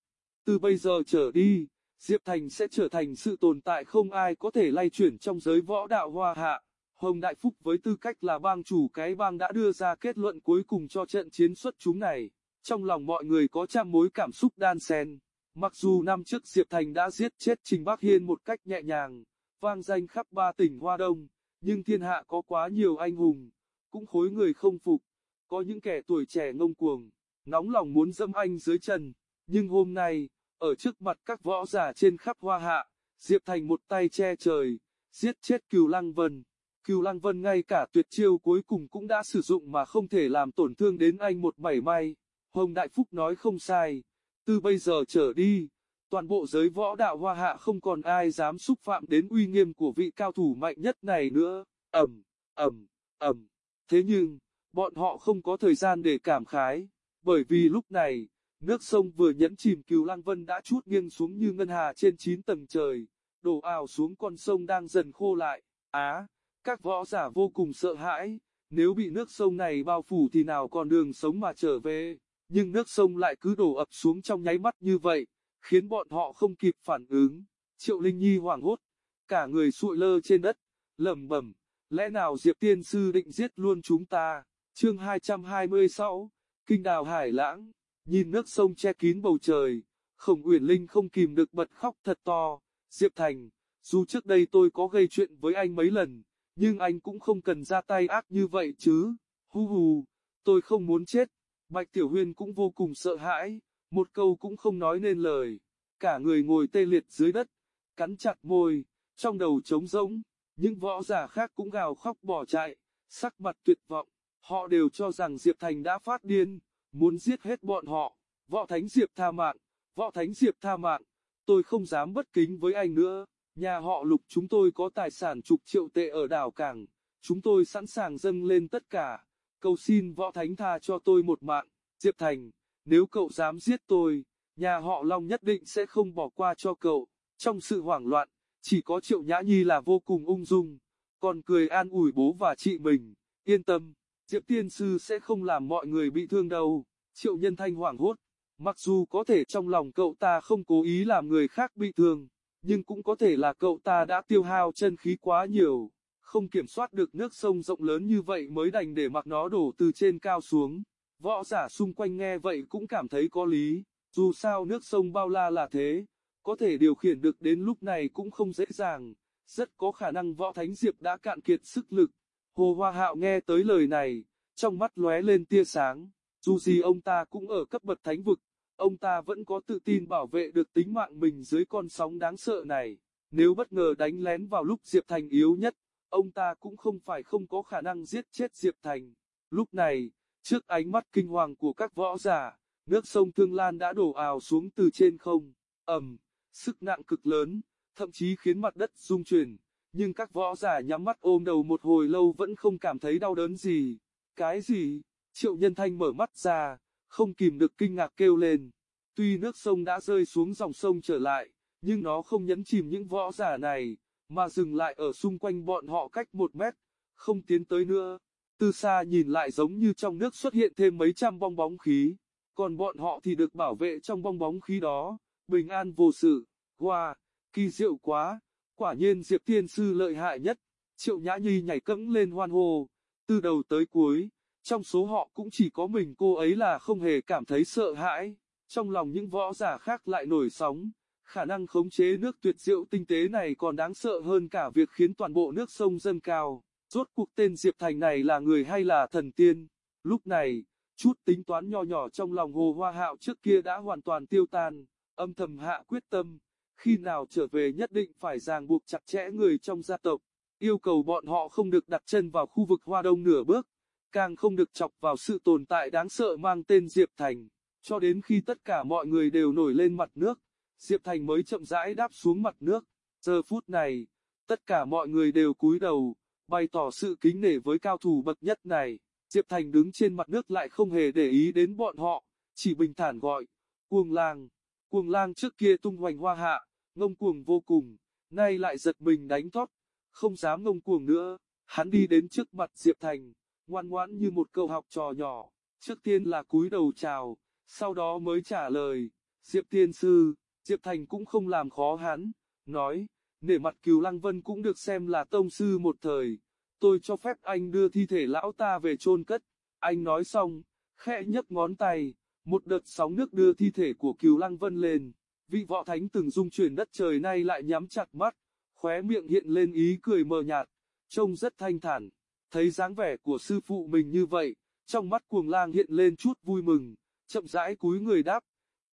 Từ bây giờ trở đi, Diệp Thành sẽ trở thành sự tồn tại không ai có thể lay chuyển trong giới võ đạo hoa hạ. Hồng Đại Phúc với tư cách là bang chủ cái bang đã đưa ra kết luận cuối cùng cho trận chiến xuất chúng này. Trong lòng mọi người có trăm mối cảm xúc đan xen. Mặc dù năm trước Diệp Thành đã giết chết Trình Bắc Hiên một cách nhẹ nhàng, vang danh khắp ba tỉnh Hoa Đông, nhưng thiên hạ có quá nhiều anh hùng, cũng khối người không phục. Có những kẻ tuổi trẻ ngông cuồng, nóng lòng muốn dâm anh dưới chân. Nhưng hôm nay, ở trước mặt các võ giả trên khắp Hoa Hạ, Diệp Thành một tay che trời, giết chết Cừu Lăng Vân. Cửu Lăng Vân ngay cả tuyệt chiêu cuối cùng cũng đã sử dụng mà không thể làm tổn thương đến anh một mảy may. Hồng Đại Phúc nói không sai. Từ bây giờ trở đi, toàn bộ giới võ đạo hoa hạ không còn ai dám xúc phạm đến uy nghiêm của vị cao thủ mạnh nhất này nữa. Ẩm, ẩm, ẩm. Thế nhưng, bọn họ không có thời gian để cảm khái, bởi vì lúc này, nước sông vừa nhấn chìm Cửu Lăng Vân đã chút nghiêng xuống như ngân hà trên 9 tầng trời, đổ ảo xuống con sông đang dần khô lại. Á! Các võ giả vô cùng sợ hãi, nếu bị nước sông này bao phủ thì nào còn đường sống mà trở về, nhưng nước sông lại cứ đổ ập xuống trong nháy mắt như vậy, khiến bọn họ không kịp phản ứng. Triệu Linh Nhi hoảng hốt, cả người sụi lơ trên đất, lẩm bẩm, lẽ nào Diệp Tiên Sư định giết luôn chúng ta? Chương 226, Kinh Đào Hải Lãng, nhìn nước sông che kín bầu trời, Khổng Uyển Linh không kìm được bật khóc thật to, Diệp Thành, dù trước đây tôi có gây chuyện với anh mấy lần, nhưng anh cũng không cần ra tay ác như vậy chứ, hu hù, tôi không muốn chết, Bạch Tiểu Huyên cũng vô cùng sợ hãi, một câu cũng không nói nên lời, cả người ngồi tê liệt dưới đất, cắn chặt môi, trong đầu trống rỗng, những võ giả khác cũng gào khóc bỏ chạy, sắc mặt tuyệt vọng, họ đều cho rằng Diệp Thành đã phát điên, muốn giết hết bọn họ, võ thánh Diệp tha mạng, võ thánh Diệp tha mạng, tôi không dám bất kính với anh nữa, nhà họ lục chúng tôi có tài sản chục triệu tệ ở đảo Cảng, chúng tôi sẵn sàng dâng lên tất cả, cầu xin võ thánh tha cho tôi một mạng, Diệp Thành, nếu cậu dám giết tôi, nhà họ Long nhất định sẽ không bỏ qua cho cậu, trong sự hoảng loạn, chỉ có Triệu Nhã Nhi là vô cùng ung dung, còn cười an ủi bố và chị mình, yên tâm, Diệp Tiên Sư sẽ không làm mọi người bị thương đâu, Triệu Nhân Thanh hoảng hốt, mặc dù có thể trong lòng cậu ta không cố ý làm người khác bị thương, nhưng cũng có thể là cậu ta đã tiêu hao chân khí quá nhiều, không kiểm soát được nước sông rộng lớn như vậy mới đành để mặc nó đổ từ trên cao xuống. Võ giả xung quanh nghe vậy cũng cảm thấy có lý, dù sao nước sông bao la là thế, có thể điều khiển được đến lúc này cũng không dễ dàng, rất có khả năng võ thánh diệp đã cạn kiệt sức lực. Hồ Hoa Hạo nghe tới lời này, trong mắt lóe lên tia sáng, dù gì ông ta cũng ở cấp bậc thánh vực, ông ta vẫn có tự tin bảo vệ được tính mạng mình dưới con sóng đáng sợ này. Nếu bất ngờ đánh lén vào lúc Diệp Thành yếu nhất, ông ta cũng không phải không có khả năng giết chết Diệp Thành. Lúc này, trước ánh mắt kinh hoàng của các võ giả, nước sông Thương Lan đã đổ ào xuống từ trên không, ầm, sức nặng cực lớn, thậm chí khiến mặt đất rung chuyển, nhưng các võ giả nhắm mắt ôm đầu một hồi lâu vẫn không cảm thấy đau đớn gì. Cái gì? Triệu Nhân Thanh mở mắt ra, không kìm được kinh ngạc kêu lên. Tuy nước sông đã rơi xuống dòng sông trở lại, nhưng nó không nhấn chìm những võ giả này, mà dừng lại ở xung quanh bọn họ cách một mét, không tiến tới nữa. Từ xa nhìn lại giống như trong nước xuất hiện thêm mấy trăm bong bóng khí, còn bọn họ thì được bảo vệ trong bong bóng khí đó, bình an vô sự. Wow, kỳ diệu quá, quả nhiên Diệp Thiên Sư lợi hại nhất. Triệu Nhã Nhi nhảy cẫng lên hoan hô, từ đầu tới cuối, trong số họ cũng chỉ có mình cô ấy là không hề cảm thấy sợ hãi. Trong lòng những võ giả khác lại nổi sóng, khả năng khống chế nước tuyệt diệu tinh tế này còn đáng sợ hơn cả việc khiến toàn bộ nước sông dâng cao. Rốt cuộc tên Diệp Thành này là người hay là thần tiên? Lúc này, chút tính toán nho nhỏ trong lòng Hồ Hoa Hạo trước kia đã hoàn toàn tiêu tan, âm thầm hạ quyết tâm, khi nào trở về nhất định phải ràng buộc chặt chẽ người trong gia tộc, yêu cầu bọn họ không được đặt chân vào khu vực Hoa Đông nửa bước, càng không được chọc vào sự tồn tại đáng sợ mang tên Diệp Thành, cho đến khi tất cả mọi người đều nổi lên mặt nước, Diệp Thành mới chậm rãi đáp xuống mặt nước. Giờ phút này, tất cả mọi người đều cúi đầu, bày tỏ sự kính nể với cao thủ bậc nhất này. Diệp Thành đứng trên mặt nước lại không hề để ý đến bọn họ, chỉ bình thản gọi, cuồng lang. Cuồng lang trước kia tung hoành hoa hạ, ngông cuồng vô cùng, nay lại giật mình đánh thót, không dám ngông cuồng nữa. Hắn đi đến trước mặt Diệp Thành, ngoan ngoãn như một câu học trò nhỏ, trước tiên là cúi đầu chào, sau đó mới trả lời, Diệp Tiên Sư, Diệp Thành cũng không làm khó hắn, nói, nể mặt Cửu Lăng Vân cũng được xem là tông sư một thời, tôi cho phép anh đưa thi thể lão ta về chôn cất, anh nói xong, khẽ nhấc ngón tay, một đợt sóng nước đưa thi thể của Cửu Lăng Vân lên, vị võ thánh từng dung chuyển đất trời nay lại nhắm chặt mắt, khóe miệng hiện lên ý cười mờ nhạt, trông rất thanh thản, thấy dáng vẻ của sư phụ mình như vậy, trong mắt cuồng lang hiện lên chút vui mừng, chậm rãi cúi người đáp,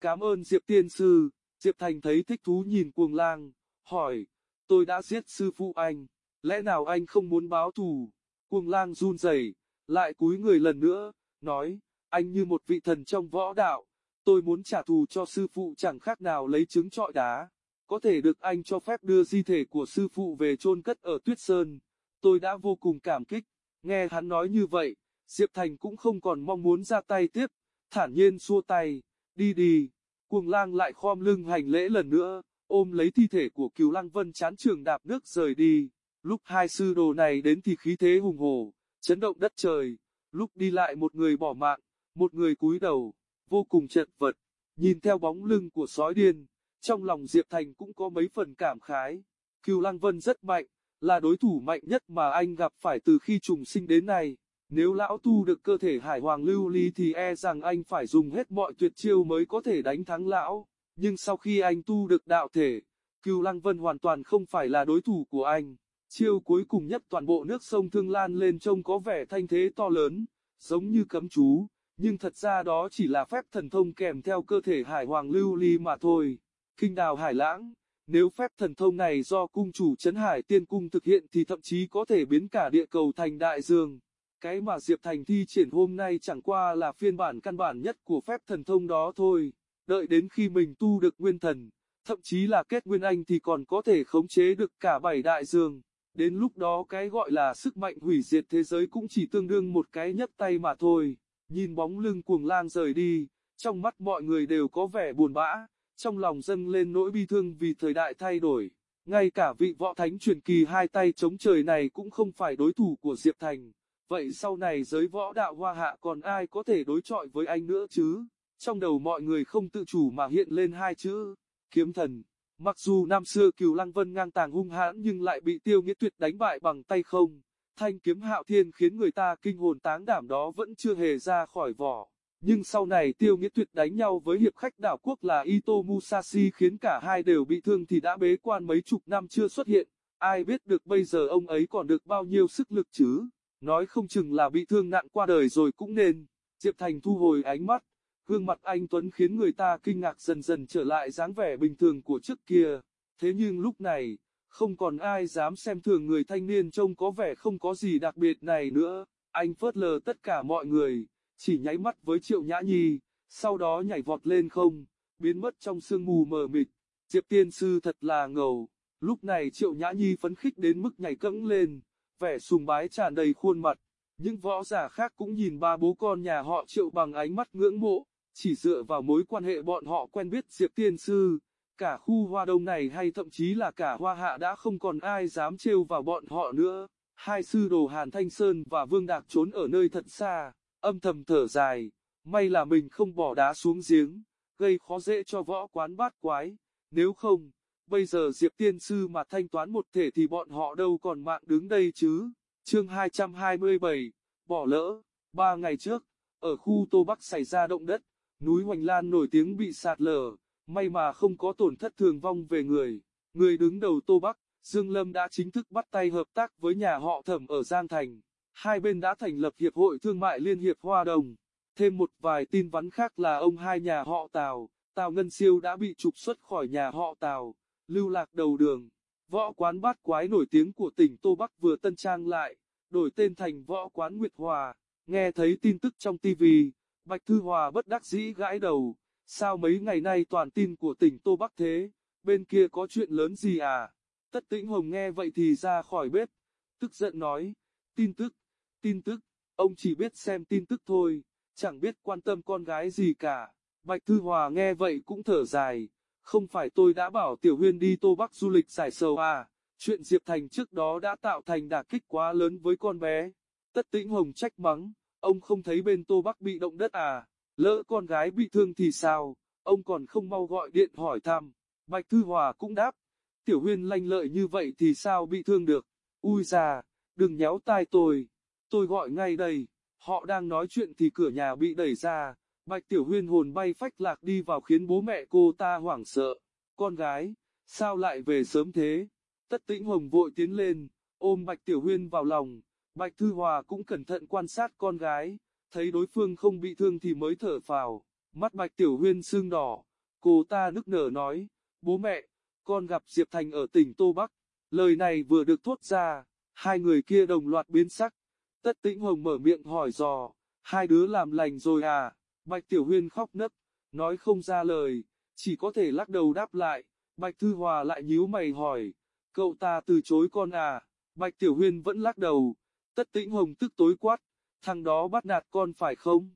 cảm ơn Diệp Tiên Sư. Diệp Thành thấy thích thú nhìn cuồng lang, hỏi, tôi đã giết sư phụ anh, lẽ nào anh không muốn báo thù? Cuồng lang run rẩy, lại cúi người lần nữa, nói, anh như một vị thần trong võ đạo, tôi muốn trả thù cho sư phụ chẳng khác nào lấy trứng trọi đá. Có thể được anh cho phép đưa di thể của sư phụ về chôn cất ở Tuyết Sơn, tôi đã vô cùng cảm kích. Nghe hắn nói như vậy, Diệp Thành cũng không còn mong muốn ra tay tiếp, thản nhiên xua tay, đi đi. Cuồng lang lại khom lưng hành lễ lần nữa, ôm lấy thi thể của cửu lăng vân chán trường đạp nước rời đi. Lúc hai sư đồ này đến thì khí thế hùng hồ, chấn động đất trời. Lúc đi lại một người bỏ mạng, một người cúi đầu, vô cùng chật vật. Nhìn theo bóng lưng của sói điên, Trong lòng Diệp Thành cũng có mấy phần cảm khái. Cửu Lăng Vân rất mạnh, là đối thủ mạnh nhất mà anh gặp phải từ khi trùng sinh đến nay. Nếu lão tu được cơ thể hải hoàng lưu ly thì e rằng anh phải dùng hết mọi tuyệt chiêu mới có thể đánh thắng lão. Nhưng sau khi anh tu được đạo thể, Cửu Lăng Vân hoàn toàn không phải là đối thủ của anh. Chiêu cuối cùng nhất toàn bộ nước sông Thương Lan lên trông có vẻ thanh thế to lớn, giống như cấm chú, nhưng thật ra đó chỉ là phép thần thông kèm theo cơ thể hải hoàng lưu ly mà thôi. Kinh đào hải lãng, nếu phép thần thông này do cung chủ Trấn Hải Tiên Cung thực hiện thì thậm chí có thể biến cả địa cầu thành đại dương. Cái mà Diệp Thành thi triển hôm nay chẳng qua là phiên bản căn bản nhất của phép thần thông đó thôi. Đợi đến khi mình tu được nguyên thần, thậm chí là kết nguyên anh thì còn có thể khống chế được cả bảy đại dương. Đến lúc đó cái gọi là sức mạnh hủy diệt thế giới cũng chỉ tương đương một cái nhấc tay mà thôi. Nhìn bóng lưng cuồng lang rời đi, trong mắt mọi người đều có vẻ buồn bã, trong lòng dâng lên nỗi bi thương vì thời đại thay đổi. Ngay cả vị võ thánh truyền kỳ hai tay chống trời này cũng không phải đối thủ của Diệp Thành. Vậy sau này giới võ đạo hoa hạ còn ai có thể đối chọi với anh nữa chứ? Trong đầu mọi người không tự chủ mà hiện lên hai chữ, kiếm thần. Mặc dù năm xưa Cửu Lăng Vân ngang tàng hung hãn nhưng lại bị Tiêu Nghĩa Tuyệt đánh bại bằng tay không. Thanh kiếm hạo thiên khiến người ta kinh hồn táng đảm đó vẫn chưa hề ra khỏi vỏ. Nhưng sau này Tiêu Nghĩa Tuyệt đánh nhau với hiệp khách đảo quốc là Ito Musashi khiến cả hai đều bị thương thì đã bế quan mấy chục năm chưa xuất hiện. Ai biết được bây giờ ông ấy còn được bao nhiêu sức lực chứ? Nói không chừng là bị thương nặng qua đời rồi cũng nên. Diệp Thành thu hồi ánh mắt, Gương mặt anh Tuấn khiến người ta kinh ngạc dần dần trở lại dáng vẻ bình thường của trước kia. Thế nhưng lúc này, không còn ai dám xem thường người thanh niên trông có vẻ không có gì đặc biệt này nữa. Anh phớt lờ tất cả mọi người, chỉ nháy mắt với Triệu Nhã Nhi, sau đó nhảy vọt lên không, biến mất trong sương mù mờ mịt. Diệp tiên sư thật là ngầu. Lúc này Triệu Nhã Nhi phấn khích đến mức nhảy cẫng lên, vẻ sùng bái tràn đầy khuôn mặt. Những võ giả khác cũng nhìn ba bố con nhà họ Triệu bằng ánh mắt ngưỡng mộ. Chỉ dựa vào mối quan hệ bọn họ quen biết Diệp Tiên Sư, cả khu hoa đông này hay thậm chí là cả hoa hạ đã không còn ai dám trêu vào bọn họ nữa. Hai sư đồ Hàn Thanh Sơn và Vương Đạc trốn ở nơi thật xa, âm thầm thở dài, may là mình không bỏ đá xuống giếng, gây khó dễ cho võ quán bát quái, nếu không, bây giờ Diệp Tiên Sư mà thanh toán một thể thì bọn họ đâu còn mạng đứng đây chứ. Chương 227, bỏ lỡ, ba ngày trước, ở khu Tô Bắc xảy ra động đất, Núi Hoành Lan nổi tiếng bị sạt lở, may mà không có tổn thất thường vong về người. Người đứng đầu Tô Bắc, Dương Lâm đã chính thức bắt tay hợp tác với nhà họ thẩm ở Giang Thành. Hai bên đã thành lập Hiệp hội Thương mại Liên hiệp Hoa Đồng. Thêm một vài tin vắn khác là ông hai nhà họ Tào, Tào Ngân Siêu đã bị trục xuất khỏi nhà họ Tào, lưu lạc đầu đường. Võ quán bát quái nổi tiếng của tỉnh Tô Bắc vừa tân trang lại, đổi tên thành võ quán Nguyệt Hòa. Nghe thấy tin tức trong TV, Bạch Thư Hòa bất đắc dĩ gãi đầu, sao mấy ngày nay toàn tin của tỉnh Tô Bắc thế, bên kia có chuyện lớn gì à? Tất tĩnh Hồng nghe vậy thì ra khỏi bếp, tức giận nói, tin tức, tin tức, ông chỉ biết xem tin tức thôi, chẳng biết quan tâm con gái gì cả. Bạch Thư Hòa nghe vậy cũng thở dài, không phải tôi đã bảo Tiểu Huyên đi Tô Bắc du lịch giải sầu à, chuyện Diệp Thành trước đó đã tạo thành đả kích quá lớn với con bé. Tất tĩnh Hồng trách mắng, Ông không thấy bên Tô Bắc bị động đất à? Lỡ con gái bị thương thì sao? Ông còn không mau gọi điện hỏi thăm. Bạch Thư Hòa cũng đáp. Tiểu huyên lanh lợi như vậy thì sao bị thương được? Ui già, đừng nhéo tai tôi. Tôi gọi ngay đây. Họ đang nói chuyện thì cửa nhà bị đẩy ra. Bạch Tiểu Huyên hồn bay phách lạc đi vào khiến bố mẹ cô ta hoảng sợ. Con gái, sao lại về sớm thế? Tất tĩnh hồng vội tiến lên, ôm Bạch Tiểu Huyên vào lòng. Bạch Thư Hòa cũng cẩn thận quan sát con gái, thấy đối phương không bị thương thì mới thở phào, mắt Bạch Tiểu Huyên sưng đỏ, cô ta nức nở nói, bố mẹ, con gặp Diệp Thành ở tỉnh Tô Bắc, lời này vừa được thốt ra, hai người kia đồng loạt biến sắc, tất tĩnh hồng mở miệng hỏi dò, hai đứa làm lành rồi à, Bạch Tiểu Huyên khóc nấc, nói không ra lời, chỉ có thể lắc đầu đáp lại, Bạch Thư Hòa lại nhíu mày hỏi, cậu ta từ chối con à, Bạch Tiểu Huyên vẫn lắc đầu, Tất tĩnh hồng tức tối quát, thằng đó bắt nạt con phải không?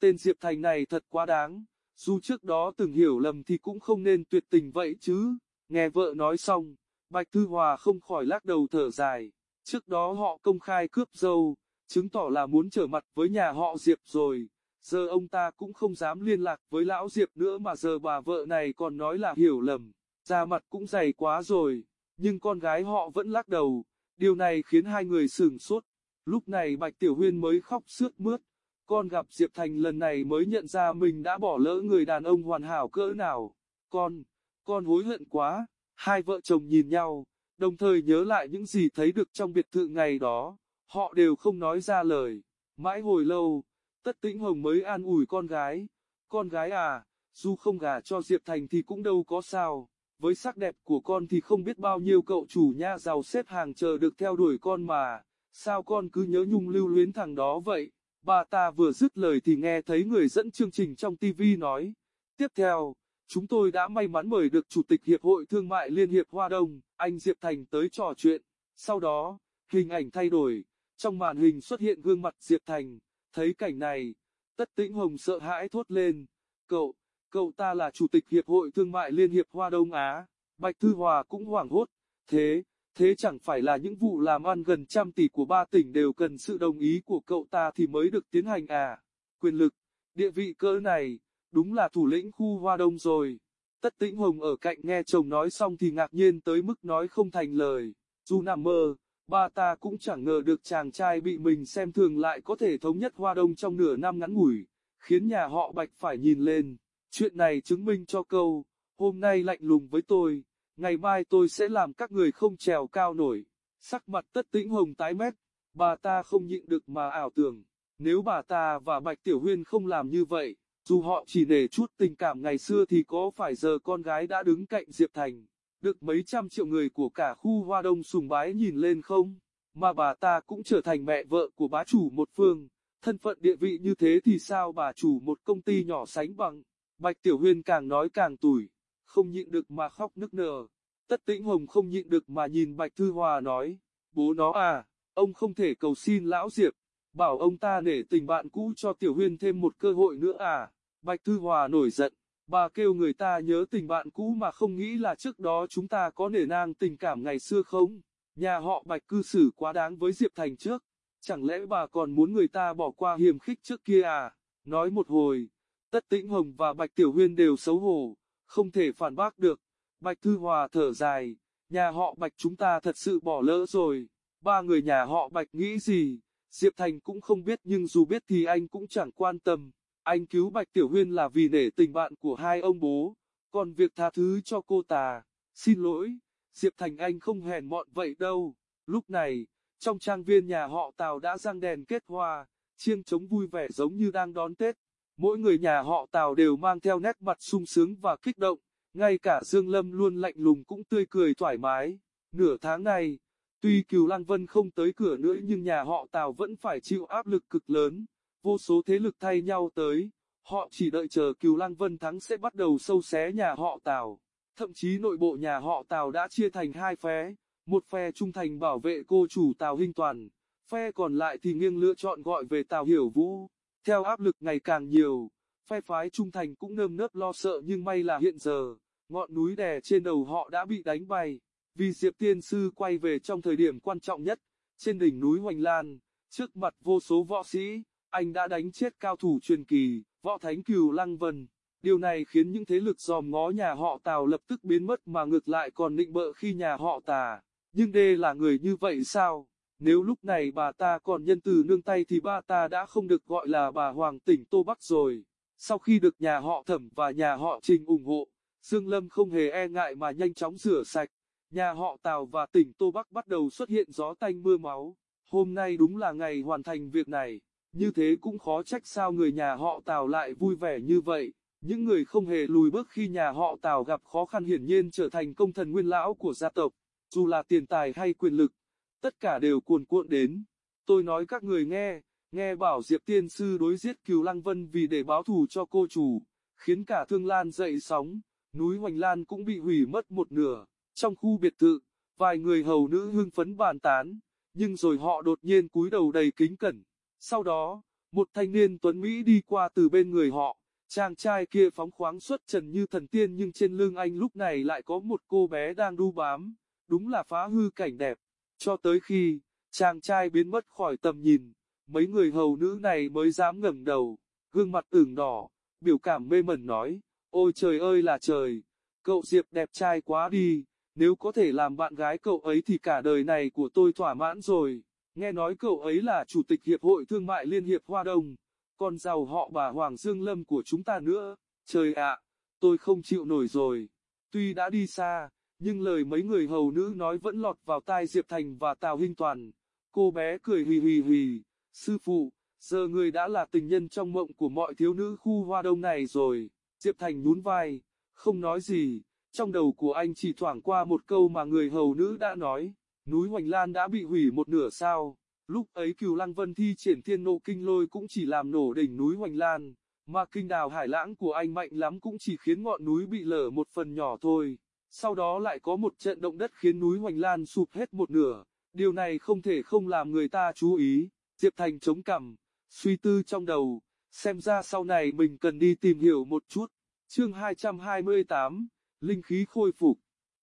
Tên Diệp Thành này thật quá đáng, dù trước đó từng hiểu lầm thì cũng không nên tuyệt tình vậy chứ. Nghe vợ nói xong, Bạch Thư Hòa không khỏi lắc đầu thở dài. Trước đó họ công khai cướp dâu, chứng tỏ là muốn trở mặt với nhà họ Diệp rồi. giờ ông ta cũng không dám liên lạc với lão Diệp nữa mà giờ bà vợ này còn nói là hiểu lầm, da mặt cũng dày quá rồi, nhưng con gái họ vẫn lắc đầu, điều này khiến hai người sửng sốt. Lúc này Bạch Tiểu Huyên mới khóc sướt mướt, con gặp Diệp Thành lần này mới nhận ra mình đã bỏ lỡ người đàn ông hoàn hảo cỡ nào. Con, con hối hận quá, hai vợ chồng nhìn nhau, đồng thời nhớ lại những gì thấy được trong biệt thự ngày đó, họ đều không nói ra lời. Mãi hồi lâu, Tất Tĩnh Hồng mới an ủi con gái, con gái à, dù không gả cho Diệp Thành thì cũng đâu có sao, với sắc đẹp của con thì không biết bao nhiêu cậu chủ nhà giàu xếp hàng chờ được theo đuổi con mà, sao con cứ nhớ nhung lưu luyến thằng đó vậy? Bà ta vừa dứt lời thì nghe thấy người dẫn chương trình trong TV nói, tiếp theo, chúng tôi đã may mắn mời được Chủ tịch Hiệp hội Thương mại Liên hiệp Hoa Đông, anh Diệp Thành tới trò chuyện, sau đó, hình ảnh thay đổi, trong màn hình xuất hiện gương mặt Diệp Thành. Thấy cảnh này, Tất Tĩnh Hồng sợ hãi thốt lên, cậu, cậu ta là Chủ tịch Hiệp hội Thương mại Liên hiệp Hoa Đông Á, Bạch Thư Hòa cũng hoảng hốt, thế, thế chẳng phải là những vụ làm ăn gần trăm tỷ của ba tỉnh đều cần sự đồng ý của cậu ta thì mới được tiến hành à, quyền lực, địa vị cỡ này, đúng là thủ lĩnh khu Hoa Đông rồi. Tất Tĩnh Hồng ở cạnh nghe chồng nói xong thì ngạc nhiên tới mức nói không thành lời, dù nằm mơ, Ba ta cũng chẳng ngờ được chàng trai bị mình xem thường lại có thể thống nhất Hoa Đông trong nửa năm ngắn ngủi, khiến nhà họ Bạch phải nhìn lên. Chuyện này chứng minh cho câu, hôm nay lạnh lùng với tôi, ngày mai tôi sẽ làm các người không trèo cao nổi. Sắc mặt tất tĩnh hồng tái mét, bà ta không nhịn được mà ảo tưởng, nếu bà ta và Bạch Tiểu Huyên không làm như vậy, dù họ chỉ nể chút tình cảm ngày xưa thì có phải giờ con gái đã đứng cạnh Diệp Thành được mấy trăm triệu người của cả khu Hoa Đông sùng bái nhìn lên không, mà bà ta cũng trở thành mẹ vợ của bá chủ một phương, thân phận địa vị như thế thì sao bà chủ một công ty nhỏ sánh bằng, Bạch Tiểu Huyên càng nói càng tủi, không nhịn được mà khóc nức nở, Tất Tĩnh Hồng không nhịn được mà nhìn Bạch Thư Hòa nói, bố nó à, ông không thể cầu xin lão Diệp, bảo ông ta nể tình bạn cũ cho Tiểu Huyên thêm một cơ hội nữa à, Bạch Thư Hòa nổi giận. Bà kêu người ta nhớ tình bạn cũ mà không nghĩ là trước đó chúng ta có nể nang tình cảm ngày xưa không? Nhà họ Bạch cư xử quá đáng với Diệp Thành trước. Chẳng lẽ bà còn muốn người ta bỏ qua hiểm khích trước kia à? Nói một hồi, Tất Tĩnh Hồng và Bạch Tiểu Huyên đều xấu hổ, không thể phản bác được. Bạch Thư Hòa thở dài, nhà họ Bạch chúng ta thật sự bỏ lỡ rồi. Ba người nhà họ Bạch nghĩ gì? Diệp Thành cũng không biết nhưng dù biết thì anh cũng chẳng quan tâm. Anh cứu Bạch Tiểu Huyên là vì nể tình bạn của hai ông bố, còn việc tha thứ cho cô ta, xin lỗi, Diệp Thành Anh không hèn mọn vậy đâu. Lúc này, trong trang viên nhà họ Tào đã răng đèn kết hoa, chiêng trống vui vẻ giống như đang đón Tết. Mỗi người nhà họ Tào đều mang theo nét mặt sung sướng và kích động, ngay cả Dương Lâm luôn lạnh lùng cũng tươi cười thoải mái. Nửa tháng này, tuy Cửu Lan Vân không tới cửa nữa nhưng nhà họ Tào vẫn phải chịu áp lực cực lớn vô số thế lực thay nhau tới, họ chỉ đợi chờ Cửu Lan Vân thắng sẽ bắt đầu sâu xé nhà họ Tào. Thậm chí nội bộ nhà họ Tào đã chia thành hai phe, một phe trung thành bảo vệ cô chủ Tào Hinh Toàn, phe còn lại thì nghiêng lựa chọn gọi về Tào Hiểu Vũ. Theo áp lực ngày càng nhiều, phe phái trung thành cũng nơm nớp lo sợ nhưng may là hiện giờ, ngọn núi đè trên đầu họ đã bị đánh bay, vì Diệp Tiên Sư quay về trong thời điểm quan trọng nhất, trên đỉnh núi Hoành Lan, trước mặt vô số võ sĩ, anh đã đánh chết cao thủ truyền kỳ, võ thánh cừu Lăng Vân. Điều này khiến những thế lực dòm ngó nhà họ Tào lập tức biến mất mà ngược lại còn nịnh bợ khi nhà họ Tà. Nhưng đê là người như vậy sao? Nếu lúc này bà ta còn nhân từ nương tay thì ba ta đã không được gọi là bà Hoàng tỉnh Tô Bắc rồi. Sau khi được nhà họ Thẩm và nhà họ Trình ủng hộ, Dương Lâm không hề e ngại mà nhanh chóng rửa sạch. Nhà họ Tào và tỉnh Tô Bắc bắt đầu xuất hiện gió tanh mưa máu. Hôm nay đúng là ngày hoàn thành việc này. Như thế cũng khó trách sao người nhà họ Tào lại vui vẻ như vậy. Những người không hề lùi bước khi nhà họ Tào gặp khó khăn hiển nhiên trở thành công thần nguyên lão của gia tộc. Dù là tiền tài hay quyền lực, tất cả đều cuồn cuộn đến. Tôi nói các người nghe, nghe bảo Diệp Tiên Sư đối giết Cừu Lăng Vân vì để báo thù cho cô chủ, khiến cả Thương Lan dậy sóng, núi Hoành Lan cũng bị hủy mất một nửa. Trong khu biệt thự, vài người hầu nữ hưng phấn bàn tán, nhưng rồi họ đột nhiên cúi đầu đầy kính cẩn. Sau đó, một thanh niên tuấn Mỹ đi qua từ bên người họ, chàng trai kia phóng khoáng xuất trần như thần tiên nhưng trên lưng anh lúc này lại có một cô bé đang đu bám, đúng là phá hư cảnh đẹp. Cho tới khi, chàng trai biến mất khỏi tầm nhìn, mấy người hầu nữ này mới dám ngẩng đầu. gương mặt ửng đỏ, biểu cảm mê mẩn nói, ôi trời ơi là trời, cậu Diệp đẹp trai quá đi, nếu có thể làm bạn gái cậu ấy thì cả đời này của tôi thỏa mãn rồi. Nghe nói cậu ấy là Chủ tịch Hiệp hội Thương mại Liên hiệp Hoa Đông, con giàu họ bà Hoàng Dương Lâm của chúng ta nữa. Trời ạ, tôi không chịu nổi rồi. Tuy đã đi xa, nhưng lời mấy người hầu nữ nói vẫn lọt vào tai Diệp Thành và Tào Hinh Toàn. Cô bé cười hì hì hì, sư phụ, giờ người đã là tình nhân trong mộng của mọi thiếu nữ khu Hoa Đông này rồi. Diệp Thành nhún vai, không nói gì, trong đầu của anh chỉ thoảng qua một câu mà người hầu nữ đã nói, núi Hoành Lan đã bị hủy một nửa sao. Lúc ấy cửu lăng vân thi triển thiên nộ kinh lôi cũng chỉ làm nổ đỉnh núi Hoành Lan, mà kinh đào hải lãng của anh mạnh lắm cũng chỉ khiến ngọn núi bị lở một phần nhỏ thôi. Sau đó lại có một trận động đất khiến núi Hoành Lan sụp hết một nửa, điều này không thể không làm người ta chú ý. Diệp Thành chống cằm, suy tư trong đầu, xem ra sau này mình cần đi tìm hiểu một chút. Chương 228, Linh khí khôi phục.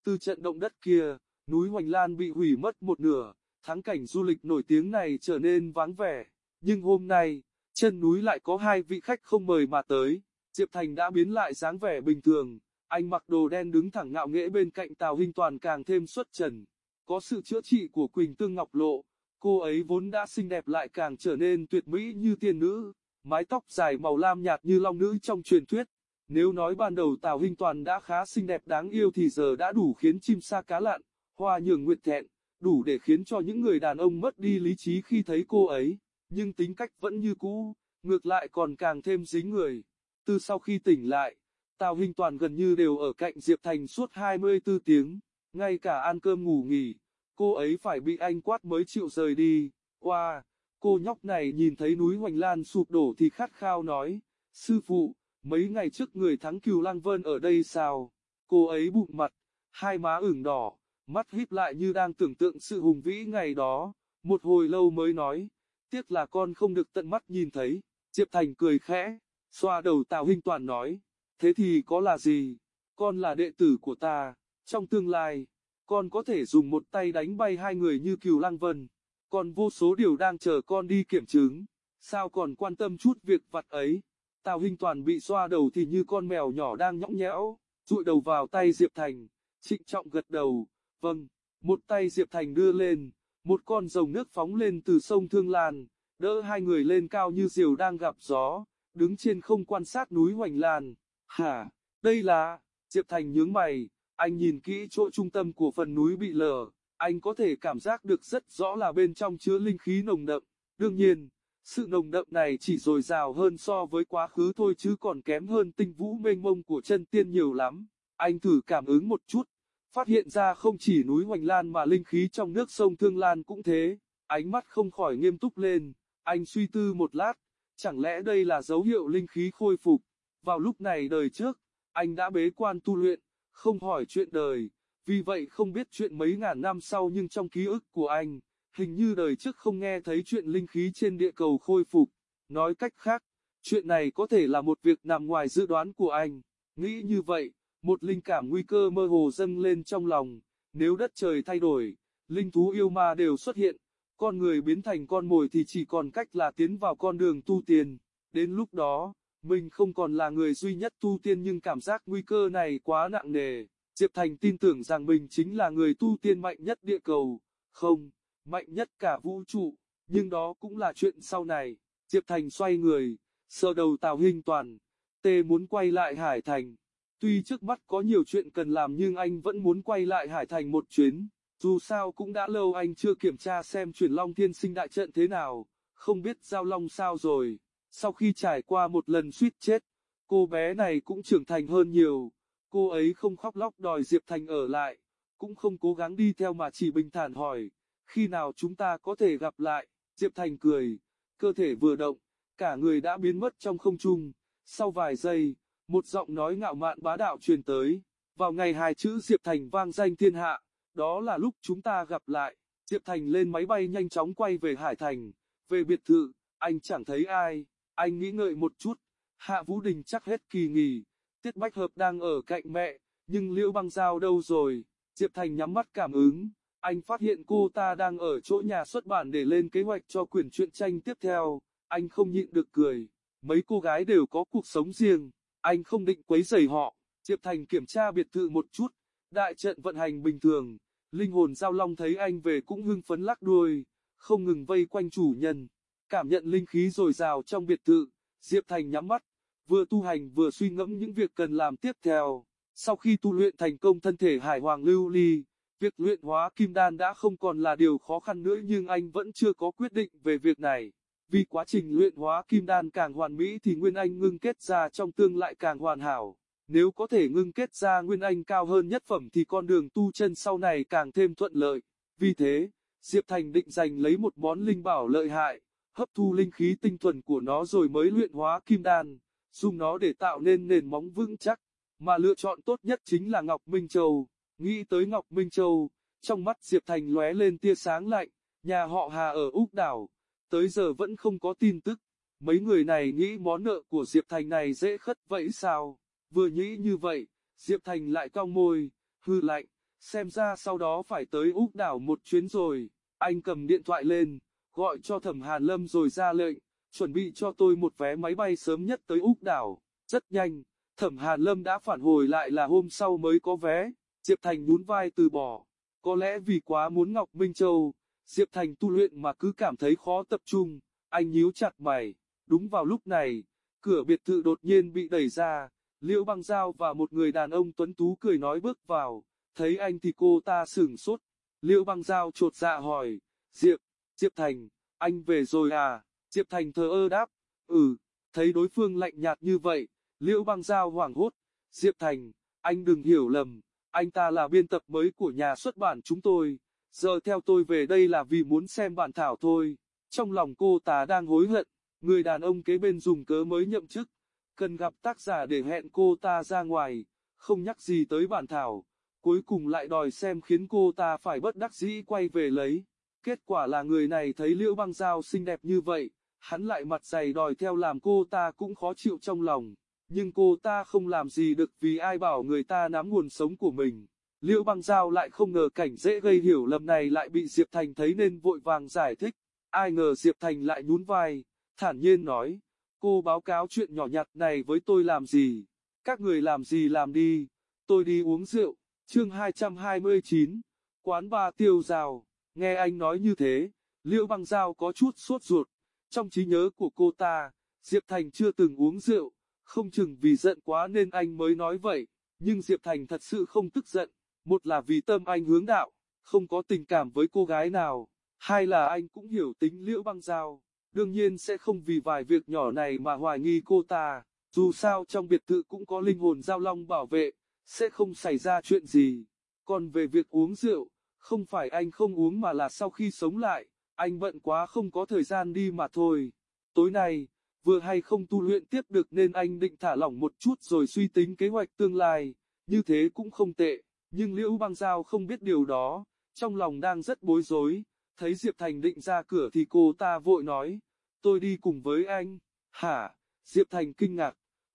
Từ trận động đất kia, núi Hoành Lan bị hủy mất một nửa, thắng cảnh du lịch nổi tiếng này trở nên vắng vẻ. Nhưng hôm nay, chân núi lại có hai vị khách không mời mà tới. Diệp Thành đã biến lại dáng vẻ bình thường, anh mặc đồ đen đứng thẳng ngạo nghễ bên cạnh Tào Hinh Toàn càng thêm xuất trần. Có sự chữa trị của Quỳnh Tương Ngọc Lộ, cô ấy vốn đã xinh đẹp lại càng trở nên tuyệt mỹ như tiên nữ, mái tóc dài màu lam nhạt như long nữ trong truyền thuyết. Nếu nói ban đầu Tào Hinh Toàn đã khá xinh đẹp đáng yêu thì giờ đã đủ khiến chim sa cá lặn, hoa nhường nguyệt thẹn, đủ để khiến cho những người đàn ông mất đi lý trí khi thấy cô ấy, nhưng tính cách vẫn như cũ, ngược lại còn càng thêm dính người. Từ sau khi tỉnh lại, Tào Hinh Toàn gần như đều ở cạnh Diệp Thành suốt 24 tiếng, ngay cả ăn cơm ngủ nghỉ, cô ấy phải bị anh quát mới chịu rời đi. Wow, cô nhóc này nhìn thấy núi Hoành Lan sụp đổ thì khát khao nói, sư phụ, mấy ngày trước người thắng cừu lang vân ở đây sao? Cô ấy bụng mặt, hai má ửng đỏ, mắt híp lại như đang tưởng tượng sự hùng vĩ ngày đó, một hồi lâu mới nói, tiếc là con không được tận mắt nhìn thấy. Diệp Thành cười khẽ, xoa đầu Tào Hinh Toàn nói, thế thì có là gì? Con là đệ tử của ta, trong tương lai, con có thể dùng một tay đánh bay hai người như cừu lang vân. Còn vô số điều đang chờ con đi kiểm chứng, sao còn quan tâm chút việc vặt ấy? Tào Hinh Toàn bị xoa đầu thì như con mèo nhỏ đang nhõng nhẽo, rụi đầu vào tay Diệp Thành, trịnh trọng gật đầu, vâng, một tay Diệp Thành đưa lên, một con rồng nước phóng lên từ sông Thương Lan, đỡ hai người lên cao như diều đang gặp gió, đứng trên không quan sát núi Hoành Lan. Hả, đây là, Diệp Thành nhướng mày, anh nhìn kỹ chỗ trung tâm của phần núi bị lở, anh có thể cảm giác được rất rõ là bên trong chứa linh khí nồng đậm, đương nhiên, sự nồng đậm này chỉ dồi dào hơn so với quá khứ thôi chứ còn kém hơn tinh vũ mênh mông của chân tiên nhiều lắm. Anh thử cảm ứng một chút, phát hiện ra không chỉ núi Hoành Lan mà linh khí trong nước sông Thương Lan cũng thế. Ánh mắt không khỏi nghiêm túc lên, anh suy tư một lát, chẳng lẽ đây là dấu hiệu linh khí khôi phục. Vào lúc này đời trước, anh đã bế quan tu luyện, không hỏi chuyện đời, vì vậy không biết chuyện mấy ngàn năm sau nhưng trong ký ức của anh, Hình như đời trước không nghe thấy chuyện linh khí trên địa cầu khôi phục. Nói cách khác, chuyện này có thể là một việc nằm ngoài dự đoán của anh. Nghĩ như vậy, một linh cảm nguy cơ mơ hồ dâng lên trong lòng. Nếu đất trời thay đổi, linh thú yêu ma đều xuất hiện, con người biến thành con mồi thì chỉ còn cách là tiến vào con đường tu tiên. Đến lúc đó, mình không còn là người duy nhất tu tiên nhưng cảm giác nguy cơ này quá nặng nề. Diệp Thành tin tưởng rằng mình chính là người tu tiên mạnh nhất địa cầu. Không, mạnh nhất cả vũ trụ, nhưng đó cũng là chuyện sau này. Diệp Thành xoay người, sờ đầu Tào Hinh Toàn, tê muốn quay lại Hải Thành. Tuy trước mắt có nhiều chuyện cần làm nhưng anh vẫn muốn quay lại Hải Thành một chuyến. Dù sao cũng đã lâu anh chưa kiểm tra xem chuyển Long Thiên Sinh đại trận thế nào, không biết Giao Long sao rồi. Sau khi trải qua một lần suýt chết, cô bé này cũng trưởng thành hơn nhiều. Cô ấy không khóc lóc đòi Diệp Thành ở lại, cũng không cố gắng đi theo mà chỉ bình thản hỏi, khi nào chúng ta có thể gặp lại, Diệp Thành cười, cơ thể vừa động, cả người đã biến mất trong không trung, sau vài giây, một giọng nói ngạo mạn bá đạo truyền tới, vào ngày hai chữ Diệp Thành vang danh thiên hạ, đó là lúc chúng ta gặp lại, Diệp Thành lên máy bay nhanh chóng quay về Hải Thành, về biệt thự, anh chẳng thấy ai, anh nghĩ ngợi một chút, Hạ Vũ Đình chắc hết kỳ nghỉ, Tiết Bách Hợp đang ở cạnh mẹ, nhưng Liễu Băng Giao đâu rồi, Diệp Thành nhắm mắt cảm ứng, anh phát hiện cô ta đang ở chỗ nhà xuất bản để lên kế hoạch cho quyển truyện tranh tiếp theo, anh không nhịn được cười. mấy cô gái đều có cuộc sống riêng, anh không định quấy rầy họ. Diệp Thành kiểm tra biệt thự một chút, đại trận vận hành bình thường, linh hồn giao long thấy anh về cũng hưng phấn lắc đuôi, không ngừng vây quanh chủ nhân, cảm nhận linh khí dồi dào trong biệt thự, Diệp Thành nhắm mắt, vừa tu hành vừa suy ngẫm những việc cần làm tiếp theo. Sau khi tu luyện thành công thân thể hải hoàng lưu ly, việc luyện hóa kim đan đã không còn là điều khó khăn nữa nhưng anh vẫn chưa có quyết định về việc này. Vì quá trình luyện hóa kim đan càng hoàn mỹ thì nguyên anh ngưng kết ra trong tương lại càng hoàn hảo. Nếu có thể ngưng kết ra nguyên anh cao hơn nhất phẩm thì con đường tu chân sau này càng thêm thuận lợi. Vì thế, Diệp Thành định giành lấy một món linh bảo lợi hại, hấp thu linh khí tinh thuần của nó rồi mới luyện hóa kim đan, dùng nó để tạo nên nền móng vững chắc. Mà lựa chọn tốt nhất chính là Ngọc Minh Châu. Nghĩ tới Ngọc Minh Châu, trong mắt Diệp Thành lóe lên tia sáng lạnh, nhà họ Hà ở Úc Đảo, tới giờ vẫn không có tin tức. Mấy người này nghĩ món nợ của Diệp Thành này dễ khất vậy sao? Vừa nghĩ như vậy, Diệp Thành lại cong môi, hư lạnh, xem ra sau đó phải tới Úc Đảo một chuyến rồi. Anh cầm điện thoại lên, gọi cho Thẩm Hàn Lâm rồi ra lệnh, chuẩn bị cho tôi một vé máy bay sớm nhất tới Úc Đảo. Rất nhanh, Thẩm Hàn Lâm đã phản hồi lại là hôm sau mới có vé, Diệp Thành nhún vai từ bỏ. Có lẽ vì quá muốn Ngọc Minh Châu, Diệp Thành tu luyện mà cứ cảm thấy khó tập trung, anh nhíu chặt mày. Đúng vào lúc này, cửa biệt thự đột nhiên bị đẩy ra, Liễu Băng Giao và một người đàn ông tuấn tú cười nói bước vào, thấy anh thì cô ta sửng sốt. Liễu Băng Giao trột dạ hỏi, Diệp, Diệp Thành, anh về rồi à? Diệp Thành thờ ơ đáp, ừ, thấy đối phương lạnh nhạt như vậy, Liễu Băng Giao hoảng hốt, Diệp Thành, anh đừng hiểu lầm, anh ta là biên tập mới của nhà xuất bản chúng tôi, giờ theo tôi về đây là vì muốn xem bản thảo thôi. Trong lòng cô ta đang hối hận, người đàn ông kế bên dùng cớ mới nhậm chức, cần gặp tác giả để hẹn cô ta ra ngoài, không nhắc gì tới bản thảo, cuối cùng lại đòi xem khiến cô ta phải bất đắc dĩ quay về lấy. Kết quả là người này thấy Liễu Băng Giao xinh đẹp như vậy, hắn lại mặt dày đòi theo làm cô ta cũng khó chịu trong lòng. Nhưng cô ta không làm gì được vì ai bảo người ta nắm nguồn sống của mình. Liễu băng giao lại không ngờ cảnh dễ gây hiểu lầm này lại bị Diệp Thành thấy nên vội vàng giải thích. Ai ngờ Diệp Thành lại nhún vai, thản nhiên nói, cô báo cáo chuyện nhỏ nhặt này với tôi làm gì, các người làm gì làm đi, tôi đi uống rượu, chương 229, quán ba tiêu rào, nghe anh nói như thế, Liễu băng giao có chút sốt ruột, trong trí nhớ của cô ta, Diệp Thành chưa từng uống rượu, không chừng vì giận quá nên anh mới nói vậy, nhưng Diệp Thành thật sự không tức giận, một là vì tâm anh hướng đạo, không có tình cảm với cô gái nào, hai là anh cũng hiểu tính liễu băng giao, đương nhiên sẽ không vì vài việc nhỏ này mà hoài nghi cô ta, dù sao trong biệt thự cũng có linh hồn giao long bảo vệ, sẽ không xảy ra chuyện gì. Còn về việc uống rượu, không phải anh không uống mà là sau khi sống lại, anh bận quá không có thời gian đi mà thôi. Tối nay, vừa hay không tu luyện tiếp được nên anh định thả lỏng một chút rồi suy tính kế hoạch tương lai, như thế cũng không tệ, nhưng Liễu Băng Giao không biết điều đó, trong lòng đang rất bối rối, thấy Diệp Thành định ra cửa thì cô ta vội nói, tôi đi cùng với anh, hả, Diệp Thành kinh ngạc,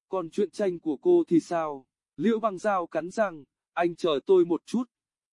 còn chuyện tranh của cô thì sao, Liễu Băng Giao cắn răng, anh chờ tôi một chút,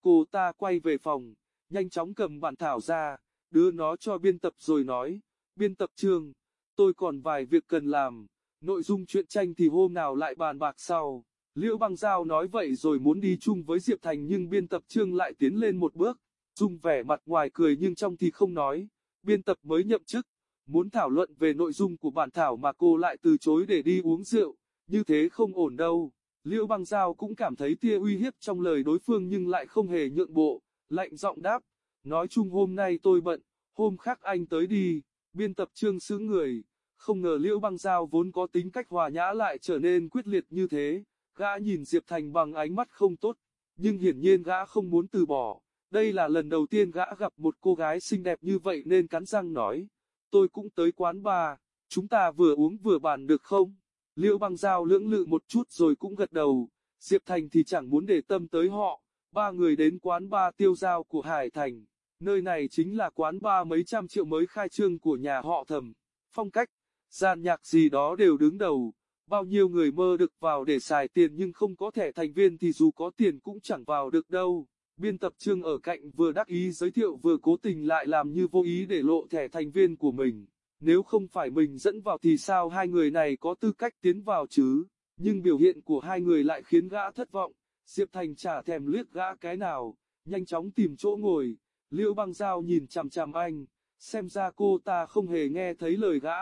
cô ta quay về phòng, nhanh chóng cầm bản thảo ra, đưa nó cho biên tập rồi nói, biên tập trường tôi còn vài việc cần làm, nội dung truyện tranh thì hôm nào lại bàn bạc sau. Liễu băng giao nói vậy rồi muốn đi chung với Diệp Thành nhưng biên tập trương lại tiến lên một bước, dung vẻ mặt ngoài cười nhưng trong thì không nói, biên tập mới nhậm chức, muốn thảo luận về nội dung của bản thảo mà cô lại từ chối để đi uống rượu, như thế không ổn đâu. Liễu băng giao cũng cảm thấy tia uy hiếp trong lời đối phương nhưng lại không hề nhượng bộ, lạnh giọng đáp, nói chung hôm nay tôi bận, hôm khác anh tới đi, biên tập trương xứ người, không ngờ Liễu Băng Giao vốn có tính cách hòa nhã lại trở nên quyết liệt như thế, gã nhìn Diệp Thành bằng ánh mắt không tốt, nhưng hiển nhiên gã không muốn từ bỏ. Đây là lần đầu tiên gã gặp một cô gái xinh đẹp như vậy nên cắn răng nói, tôi cũng tới quán bar, chúng ta vừa uống vừa bàn được không? Liễu Băng Giao lưỡng lự một chút rồi cũng gật đầu, Diệp Thành thì chẳng muốn để tâm tới họ, ba người đến quán ba tiêu giao của Hải Thành, nơi này chính là quán ba mấy trăm triệu mới khai trương của nhà họ thầm, phong cách, gian nhạc gì đó đều đứng đầu, bao nhiêu người mơ được vào để xài tiền nhưng không có thẻ thành viên thì dù có tiền cũng chẳng vào được đâu. Biên tập trương ở cạnh vừa đắc ý giới thiệu vừa cố tình lại làm như vô ý để lộ thẻ thành viên của mình nếu không phải mình dẫn vào thì sao hai người này có tư cách tiến vào chứ, nhưng biểu hiện của hai người lại khiến gã thất vọng, Diệp Thành chả thèm liếc gã cái nào, nhanh chóng tìm chỗ ngồi, Liễu băng giao nhìn chằm chằm anh, xem ra cô ta không hề nghe thấy lời gã,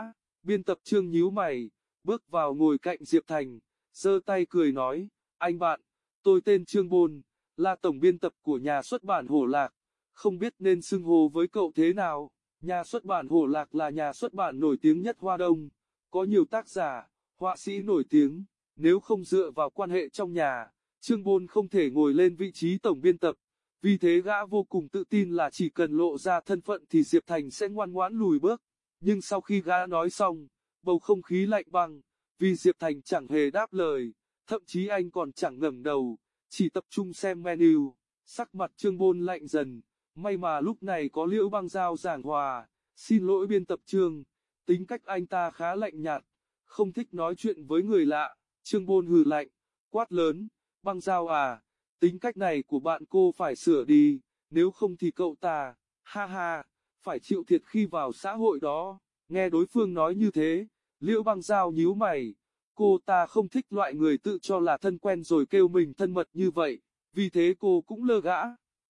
biên tập trương nhíu mày, bước vào ngồi cạnh Diệp Thành, giơ tay cười nói, anh bạn, tôi tên Trương Bôn, là tổng biên tập của nhà xuất bản Hổ Lạc, không biết nên xưng hô với cậu thế nào. Nhà xuất bản Hổ Lạc là nhà xuất bản nổi tiếng nhất Hoa Đông, có nhiều tác giả, họa sĩ nổi tiếng, nếu không dựa vào quan hệ trong nhà, Trương Bôn không thể ngồi lên vị trí tổng biên tập, vì thế gã vô cùng tự tin là chỉ cần lộ ra thân phận thì Diệp Thành sẽ ngoan ngoãn lùi bước, nhưng sau khi gã nói xong, bầu không khí lạnh băng, vì Diệp Thành chẳng hề đáp lời, thậm chí anh còn chẳng ngẩng đầu, chỉ tập trung xem menu, sắc mặt Trương Bôn lạnh dần. May mà lúc này có liễu băng giao giảng hòa, xin lỗi biên tập trương, tính cách anh ta khá lạnh nhạt, không thích nói chuyện với người lạ, trương bôn hừ lạnh, quát lớn, băng giao à, tính cách này của bạn cô phải sửa đi, nếu không thì cậu ta, ha ha, phải chịu thiệt khi vào xã hội đó, nghe đối phương nói như thế, liễu băng giao nhíu mày, cô ta không thích loại người tự cho là thân quen rồi kêu mình thân mật như vậy, vì thế cô cũng lơ gã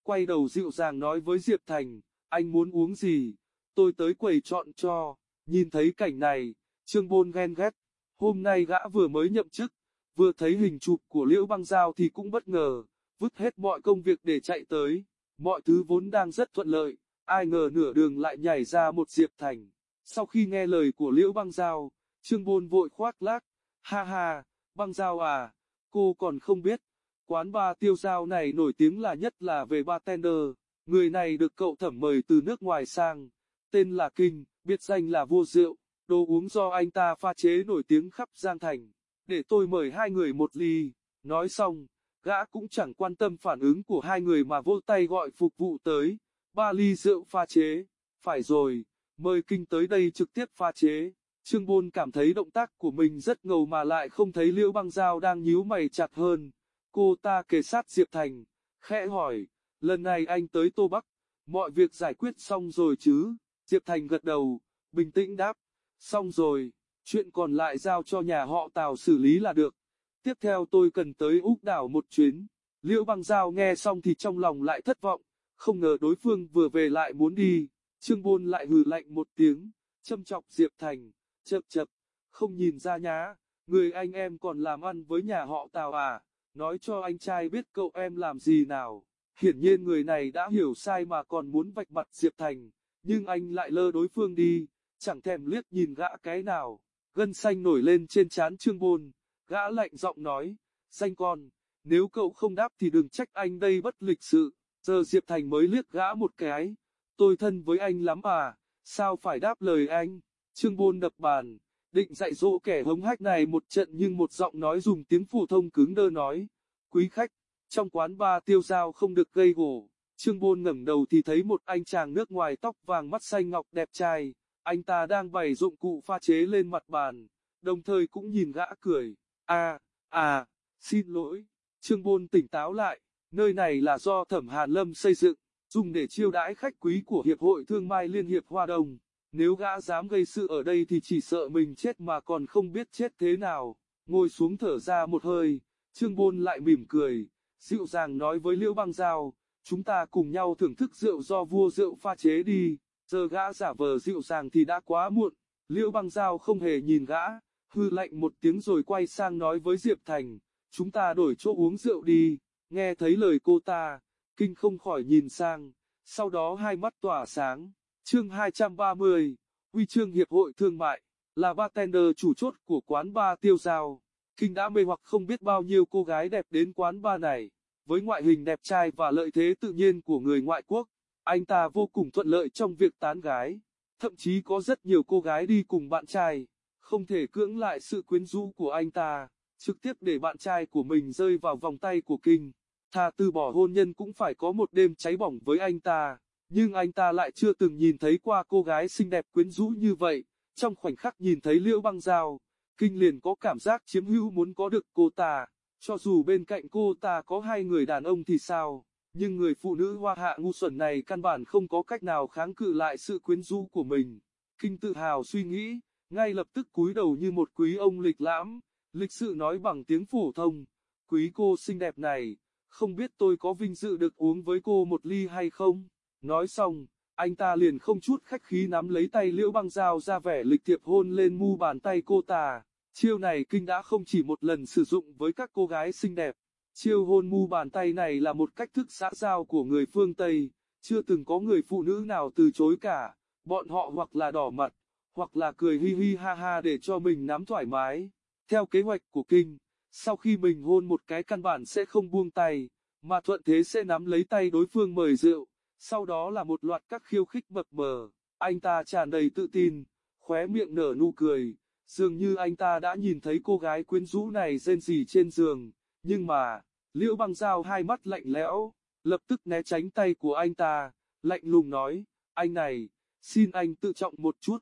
quay đầu dịu dàng nói với Diệp Thành, anh muốn uống gì, tôi tới quầy chọn cho, nhìn thấy cảnh này, Trương Bôn ghen ghét, hôm nay gã vừa mới nhậm chức, vừa thấy hình chụp của Liễu Băng Giao thì cũng bất ngờ, vứt hết mọi công việc để chạy tới, mọi thứ vốn đang rất thuận lợi, ai ngờ nửa đường lại nhảy ra một Diệp Thành, sau khi nghe lời của Liễu Băng Giao, Trương Bôn vội khoác lác, ha ha, Băng Giao à, cô còn không biết, Quán ba tiêu giao này nổi tiếng là nhất là về bartender, người này được cậu thẩm mời từ nước ngoài sang, tên là Kinh, biệt danh là vua rượu, đồ uống do anh ta pha chế nổi tiếng khắp Giang Thành, để tôi mời hai người một ly, nói xong, gã cũng chẳng quan tâm phản ứng của hai người mà vô tay gọi phục vụ tới, ba ly rượu pha chế, phải rồi, mời Kinh tới đây trực tiếp pha chế. Trương Bôn cảm thấy động tác của mình rất ngầu mà lại không thấy Liễu Băng Giao đang nhíu mày chặt hơn. Cô ta kề sát Diệp Thành, khẽ hỏi, lần này anh tới Tô Bắc, mọi việc giải quyết xong rồi chứ? Diệp Thành gật đầu, bình tĩnh đáp, xong rồi, chuyện còn lại giao cho nhà họ Tào xử lý là được. Tiếp theo tôi cần tới Úc đảo một chuyến. Liễu băng giao nghe xong thì trong lòng lại thất vọng, không ngờ đối phương vừa về lại muốn đi. Trương Bôn lại hừ lạnh một tiếng, châm chọc Diệp Thành, chập chập, không nhìn ra nhá, người anh em còn làm ăn với nhà họ Tào à nói cho anh trai biết cậu em làm gì nào. Hiển nhiên người này đã hiểu sai mà còn muốn vạch mặt Diệp Thành, nhưng anh lại lơ đối phương đi, chẳng thèm liếc nhìn gã cái nào. Gân xanh nổi lên trên trán Trương Bôn, gã lạnh giọng nói, Xanh con, nếu cậu không đáp thì đừng trách anh đây bất lịch sự. Giờ Diệp Thành mới liếc gã một cái, tôi thân với anh lắm à, sao phải đáp lời anh? Trương Bôn đập bàn, định dạy dỗ kẻ hống hách này một trận nhưng một giọng nói dùng tiếng phổ thông cứng đơ nói, quý khách, trong quán ba tiêu giao không được gây gổ. Trương Bôn ngẩng đầu thì thấy một anh chàng nước ngoài tóc vàng mắt xanh ngọc đẹp trai, anh ta đang bày dụng cụ pha chế lên mặt bàn, đồng thời cũng nhìn gã cười, à, à, xin lỗi, Trương Bôn tỉnh táo lại, nơi này là do Thẩm Hàn Lâm xây dựng, dùng để chiêu đãi khách quý của Hiệp hội Thương mại Liên hiệp Hoa Đông. Nếu gã dám gây sự ở đây thì chỉ sợ mình chết mà còn không biết chết thế nào. Ngồi xuống thở ra một hơi, Trương Bôn lại mỉm cười, dịu dàng nói với Liễu Băng Giao, chúng ta cùng nhau thưởng thức rượu do vua rượu pha chế đi. Giờ gã giả vờ dịu dàng thì đã quá muộn. Liễu Băng Giao không hề nhìn gã, hư lạnh một tiếng rồi quay sang nói với Diệp Thành, chúng ta đổi chỗ uống rượu đi. Nghe thấy lời cô ta, kinh không khỏi nhìn sang, sau đó hai mắt tỏa sáng. Chương 230, Huy chương Hiệp hội Thương mại, là bartender chủ chốt của quán bar tiêu giao. Kinh đã mê hoặc không biết bao nhiêu cô gái đẹp đến quán bar này. Với ngoại hình đẹp trai và lợi thế tự nhiên của người ngoại quốc, anh ta vô cùng thuận lợi trong việc tán gái. Thậm chí có rất nhiều cô gái đi cùng bạn trai, không thể cưỡng lại sự quyến rũ của anh ta, trực tiếp để bạn trai của mình rơi vào vòng tay của Kinh. Thà từ bỏ hôn nhân cũng phải có một đêm cháy bỏng với anh ta nhưng anh ta lại chưa từng nhìn thấy qua cô gái xinh đẹp quyến rũ như vậy. Trong khoảnh khắc nhìn thấy Liễu Băng Giao, Kinh liền có cảm giác chiếm hữu muốn có được cô ta, cho dù bên cạnh cô ta có hai người đàn ông thì sao, nhưng người phụ nữ hoa hạ ngu xuẩn này căn bản không có cách nào kháng cự lại sự quyến rũ của mình. Kinh tự hào suy nghĩ, ngay lập tức cúi đầu như một quý ông lịch lãm, lịch sự nói bằng tiếng phổ thông, quý cô xinh đẹp này, không biết tôi có vinh dự được uống với cô một ly hay không? Nói xong, anh ta liền không chút khách khí nắm lấy tay liễu băng dao ra vẻ lịch thiệp hôn lên mu bàn tay cô ta. Chiêu này kinh đã không chỉ một lần sử dụng với các cô gái xinh đẹp. Chiêu hôn mu bàn tay này là một cách thức xã giao của người phương Tây, chưa từng có người phụ nữ nào từ chối cả, bọn họ hoặc là đỏ mặt, hoặc là cười hi hi ha ha để cho mình nắm thoải mái. Theo kế hoạch của kinh, sau khi mình hôn một cái căn bản sẽ không buông tay, mà thuận thế sẽ nắm lấy tay đối phương mời rượu, sau đó là một loạt các khiêu khích mập mờ, anh ta tràn đầy tự tin, khóe miệng nở nụ cười, dường như anh ta đã nhìn thấy cô gái quyến rũ này rên rỉ trên giường, nhưng mà, liễu băng dao hai mắt lạnh lẽo, lập tức né tránh tay của anh ta, lạnh lùng nói, anh này, xin anh tự trọng một chút,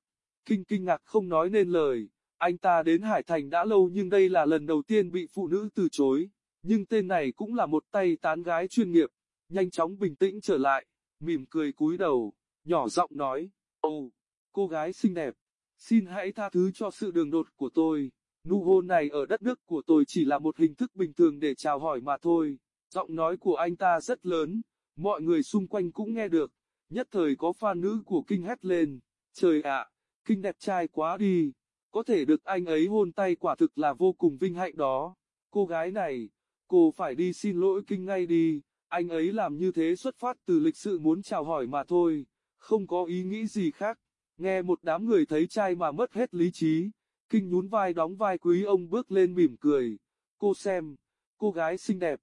kinh kinh ngạc không nói nên lời. Anh ta đến Hải Thành đã lâu nhưng đây là lần đầu tiên bị phụ nữ từ chối, nhưng tên này cũng là một tay tán gái chuyên nghiệp, nhanh chóng bình tĩnh trở lại, mỉm cười cúi đầu, nhỏ giọng nói, Ồ, cô gái xinh đẹp, xin hãy tha thứ cho sự đường đột của tôi, nụ hôn này ở đất nước của tôi chỉ là một hình thức bình thường để chào hỏi mà thôi, giọng nói của anh ta rất lớn, mọi người xung quanh cũng nghe được, nhất thời có fan nữ của kinh hét lên, trời ạ, kinh đẹp trai quá đi có thể được anh ấy hôn tay quả thực là vô cùng vinh hạnh đó. Cô gái này, cô phải đi xin lỗi kinh ngay đi, anh ấy làm như thế xuất phát từ lịch sự muốn chào hỏi mà thôi, không có ý nghĩ gì khác. Nghe một đám người thấy trai mà mất hết lý trí, kinh nhún vai đóng vai quý ông bước lên mỉm cười. Cô xem, cô gái xinh đẹp,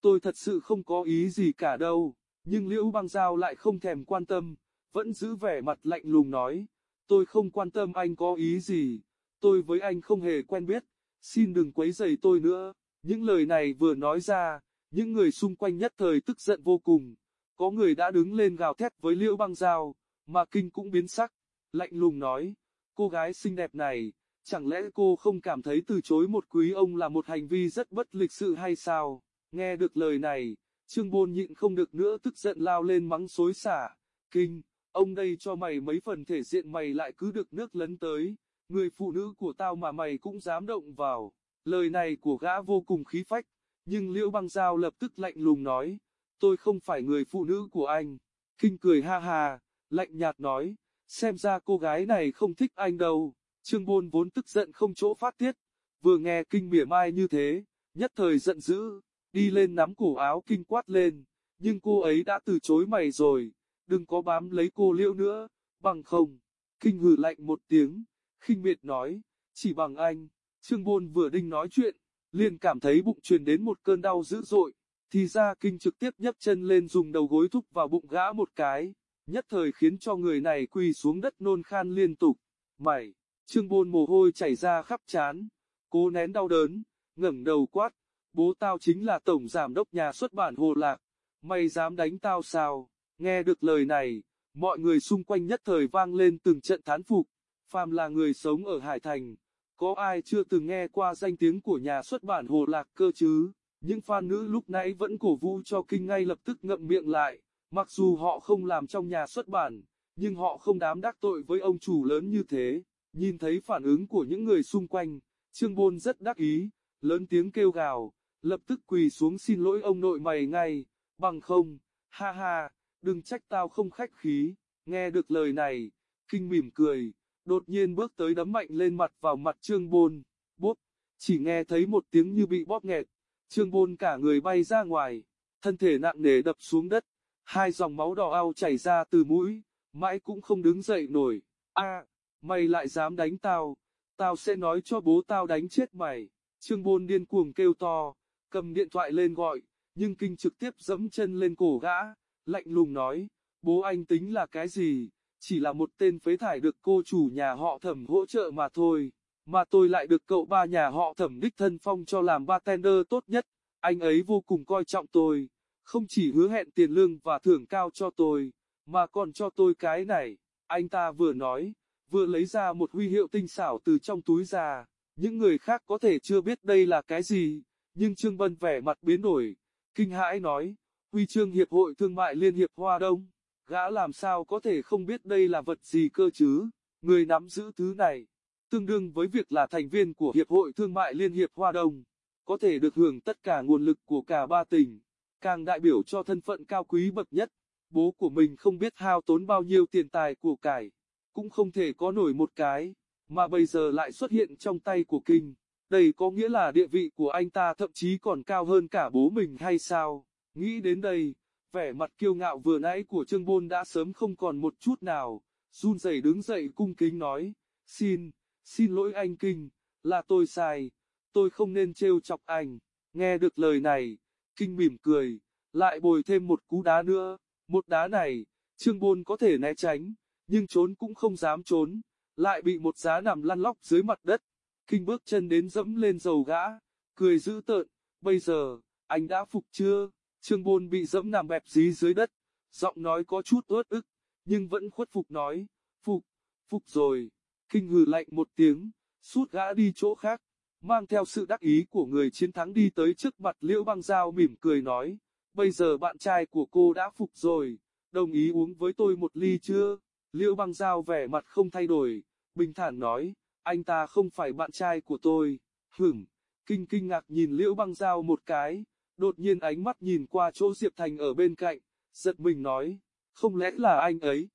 tôi thật sự không có ý gì cả đâu, nhưng liễu băng giao lại không thèm quan tâm, vẫn giữ vẻ mặt lạnh lùng nói, tôi không quan tâm anh có ý gì, tôi với anh không hề quen biết, xin đừng quấy rầy tôi nữa. Những lời này vừa nói ra, những người xung quanh nhất thời tức giận vô cùng. Có người đã đứng lên gào thét với liễu băng dao, mà kinh cũng biến sắc, lạnh lùng nói, cô gái xinh đẹp này, chẳng lẽ cô không cảm thấy từ chối một quý ông là một hành vi rất bất lịch sự hay sao? Nghe được lời này, Trương Bôn nhịn không được nữa tức giận lao lên mắng xối xả, kinh, ông đây cho mày mấy phần thể diện mày lại cứ được nước lấn tới, người phụ nữ của tao mà mày cũng dám động vào. Lời này của gã vô cùng khí phách, nhưng Liễu Băng Giao lập tức lạnh lùng nói, tôi không phải người phụ nữ của anh. Kinh cười ha ha, lạnh nhạt nói, xem ra cô gái này không thích anh đâu. Trương Bôn vốn tức giận không chỗ phát tiết, vừa nghe Kinh mỉa mai như thế, nhất thời giận dữ, đi lên nắm cổ áo Kinh quát lên, nhưng cô ấy đã từ chối mày rồi, đừng có bám lấy cô Liễu nữa, bằng không. Kinh hừ lạnh một tiếng, khinh miệt nói, chỉ bằng anh, Trương Bôn vừa định nói chuyện, liền cảm thấy bụng truyền đến một cơn đau dữ dội, thì ra kinh trực tiếp nhấc chân lên dùng đầu gối thúc vào bụng gã một cái, nhất thời khiến cho người này quỳ xuống đất nôn khan liên tục, mày, Trương Bôn mồ hôi chảy ra khắp chán, cố nén đau đớn, ngẩng đầu quát, bố tao chính là tổng giám đốc nhà xuất bản Hồ Lạc, mày dám đánh tao sao, nghe được lời này, mọi người xung quanh nhất thời vang lên từng trận thán phục, phàm là người sống ở Hải Thành, có ai chưa từng nghe qua danh tiếng của nhà xuất bản Hồ Lạc cơ chứ? Những fan nữ lúc nãy vẫn cổ vũ cho kinh ngay lập tức ngậm miệng lại, mặc dù họ không làm trong nhà xuất bản, nhưng họ không dám đắc tội với ông chủ lớn như thế. Nhìn thấy phản ứng của những người xung quanh, Trương Bôn rất đắc ý, lớn tiếng kêu gào, lập tức quỳ xuống xin lỗi ông nội mày ngay, bằng không, ha ha, đừng trách tao không khách khí, nghe được lời này, kinh mỉm cười, đột nhiên bước tới đấm mạnh lên mặt vào mặt Trương Bôn, bốp, chỉ nghe thấy một tiếng như bị bóp nghẹt, Trương Bôn cả người bay ra ngoài, thân thể nặng nề đập xuống đất, hai dòng máu đỏ ao chảy ra từ mũi, mãi cũng không đứng dậy nổi, a, mày lại dám đánh tao, tao sẽ nói cho bố tao đánh chết mày, Trương Bôn điên cuồng kêu to, cầm điện thoại lên gọi, nhưng kinh trực tiếp dẫm chân lên cổ gã, lạnh lùng nói, bố anh tính là cái gì? Chỉ là một tên phế thải được cô chủ nhà họ thẩm hỗ trợ mà thôi, mà tôi lại được cậu ba nhà họ thẩm đích thân phong cho làm bartender tốt nhất, anh ấy vô cùng coi trọng tôi, không chỉ hứa hẹn tiền lương và thưởng cao cho tôi, mà còn cho tôi cái này, anh ta vừa nói, vừa lấy ra một huy hiệu tinh xảo từ trong túi ra, những người khác có thể chưa biết đây là cái gì, nhưng Trương Bân vẻ mặt biến đổi, kinh hãi nói, huy chương Hiệp hội Thương mại Liên hiệp Hoa Đông. Gã làm sao có thể không biết đây là vật gì cơ chứ? Người nắm giữ thứ này, tương đương với việc là thành viên của Hiệp hội Thương mại Liên hiệp Hoa Đông, có thể được hưởng tất cả nguồn lực của cả ba tỉnh, càng đại biểu cho thân phận cao quý bậc nhất. Bố của mình không biết hao tốn bao nhiêu tiền tài của cải, cũng không thể có nổi một cái, mà bây giờ lại xuất hiện trong tay của Kinh. Đây có nghĩa là địa vị của anh ta thậm chí còn cao hơn cả bố mình hay sao? Nghĩ đến đây, vẻ mặt kiêu ngạo vừa nãy của Trương Bôn đã sớm không còn một chút nào, run rẩy đứng dậy cung kính nói, xin, xin lỗi anh Kinh, là tôi sai, tôi không nên trêu chọc anh. Nghe được lời này, Kinh mỉm cười, lại bồi thêm một cú đá nữa, một đá này, Trương Bôn có thể né tránh, nhưng trốn cũng không dám trốn, lại bị một giá nằm lăn lóc dưới mặt đất. Kinh bước chân đến dẫm lên dầu gã, cười dữ tợn, bây giờ, anh đã phục chưa? Trương Bôn bị dẫm nằm bẹp dí dưới đất, giọng nói có chút ớt ức, nhưng vẫn khuất phục nói, phục, phục rồi. Kinh hừ lạnh một tiếng, sút gã đi chỗ khác, mang theo sự đắc ý của người chiến thắng đi tới trước mặt Liễu Băng Giao mỉm cười nói, bây giờ bạn trai của cô đã phục rồi, đồng ý uống với tôi một ly chưa? Liễu Băng Giao vẻ mặt không thay đổi, bình thản nói, anh ta không phải bạn trai của tôi, hửng, kinh kinh ngạc nhìn Liễu Băng Giao một cái, đột nhiên ánh mắt nhìn qua chỗ Diệp Thành ở bên cạnh, giật mình nói, không lẽ là anh ấy?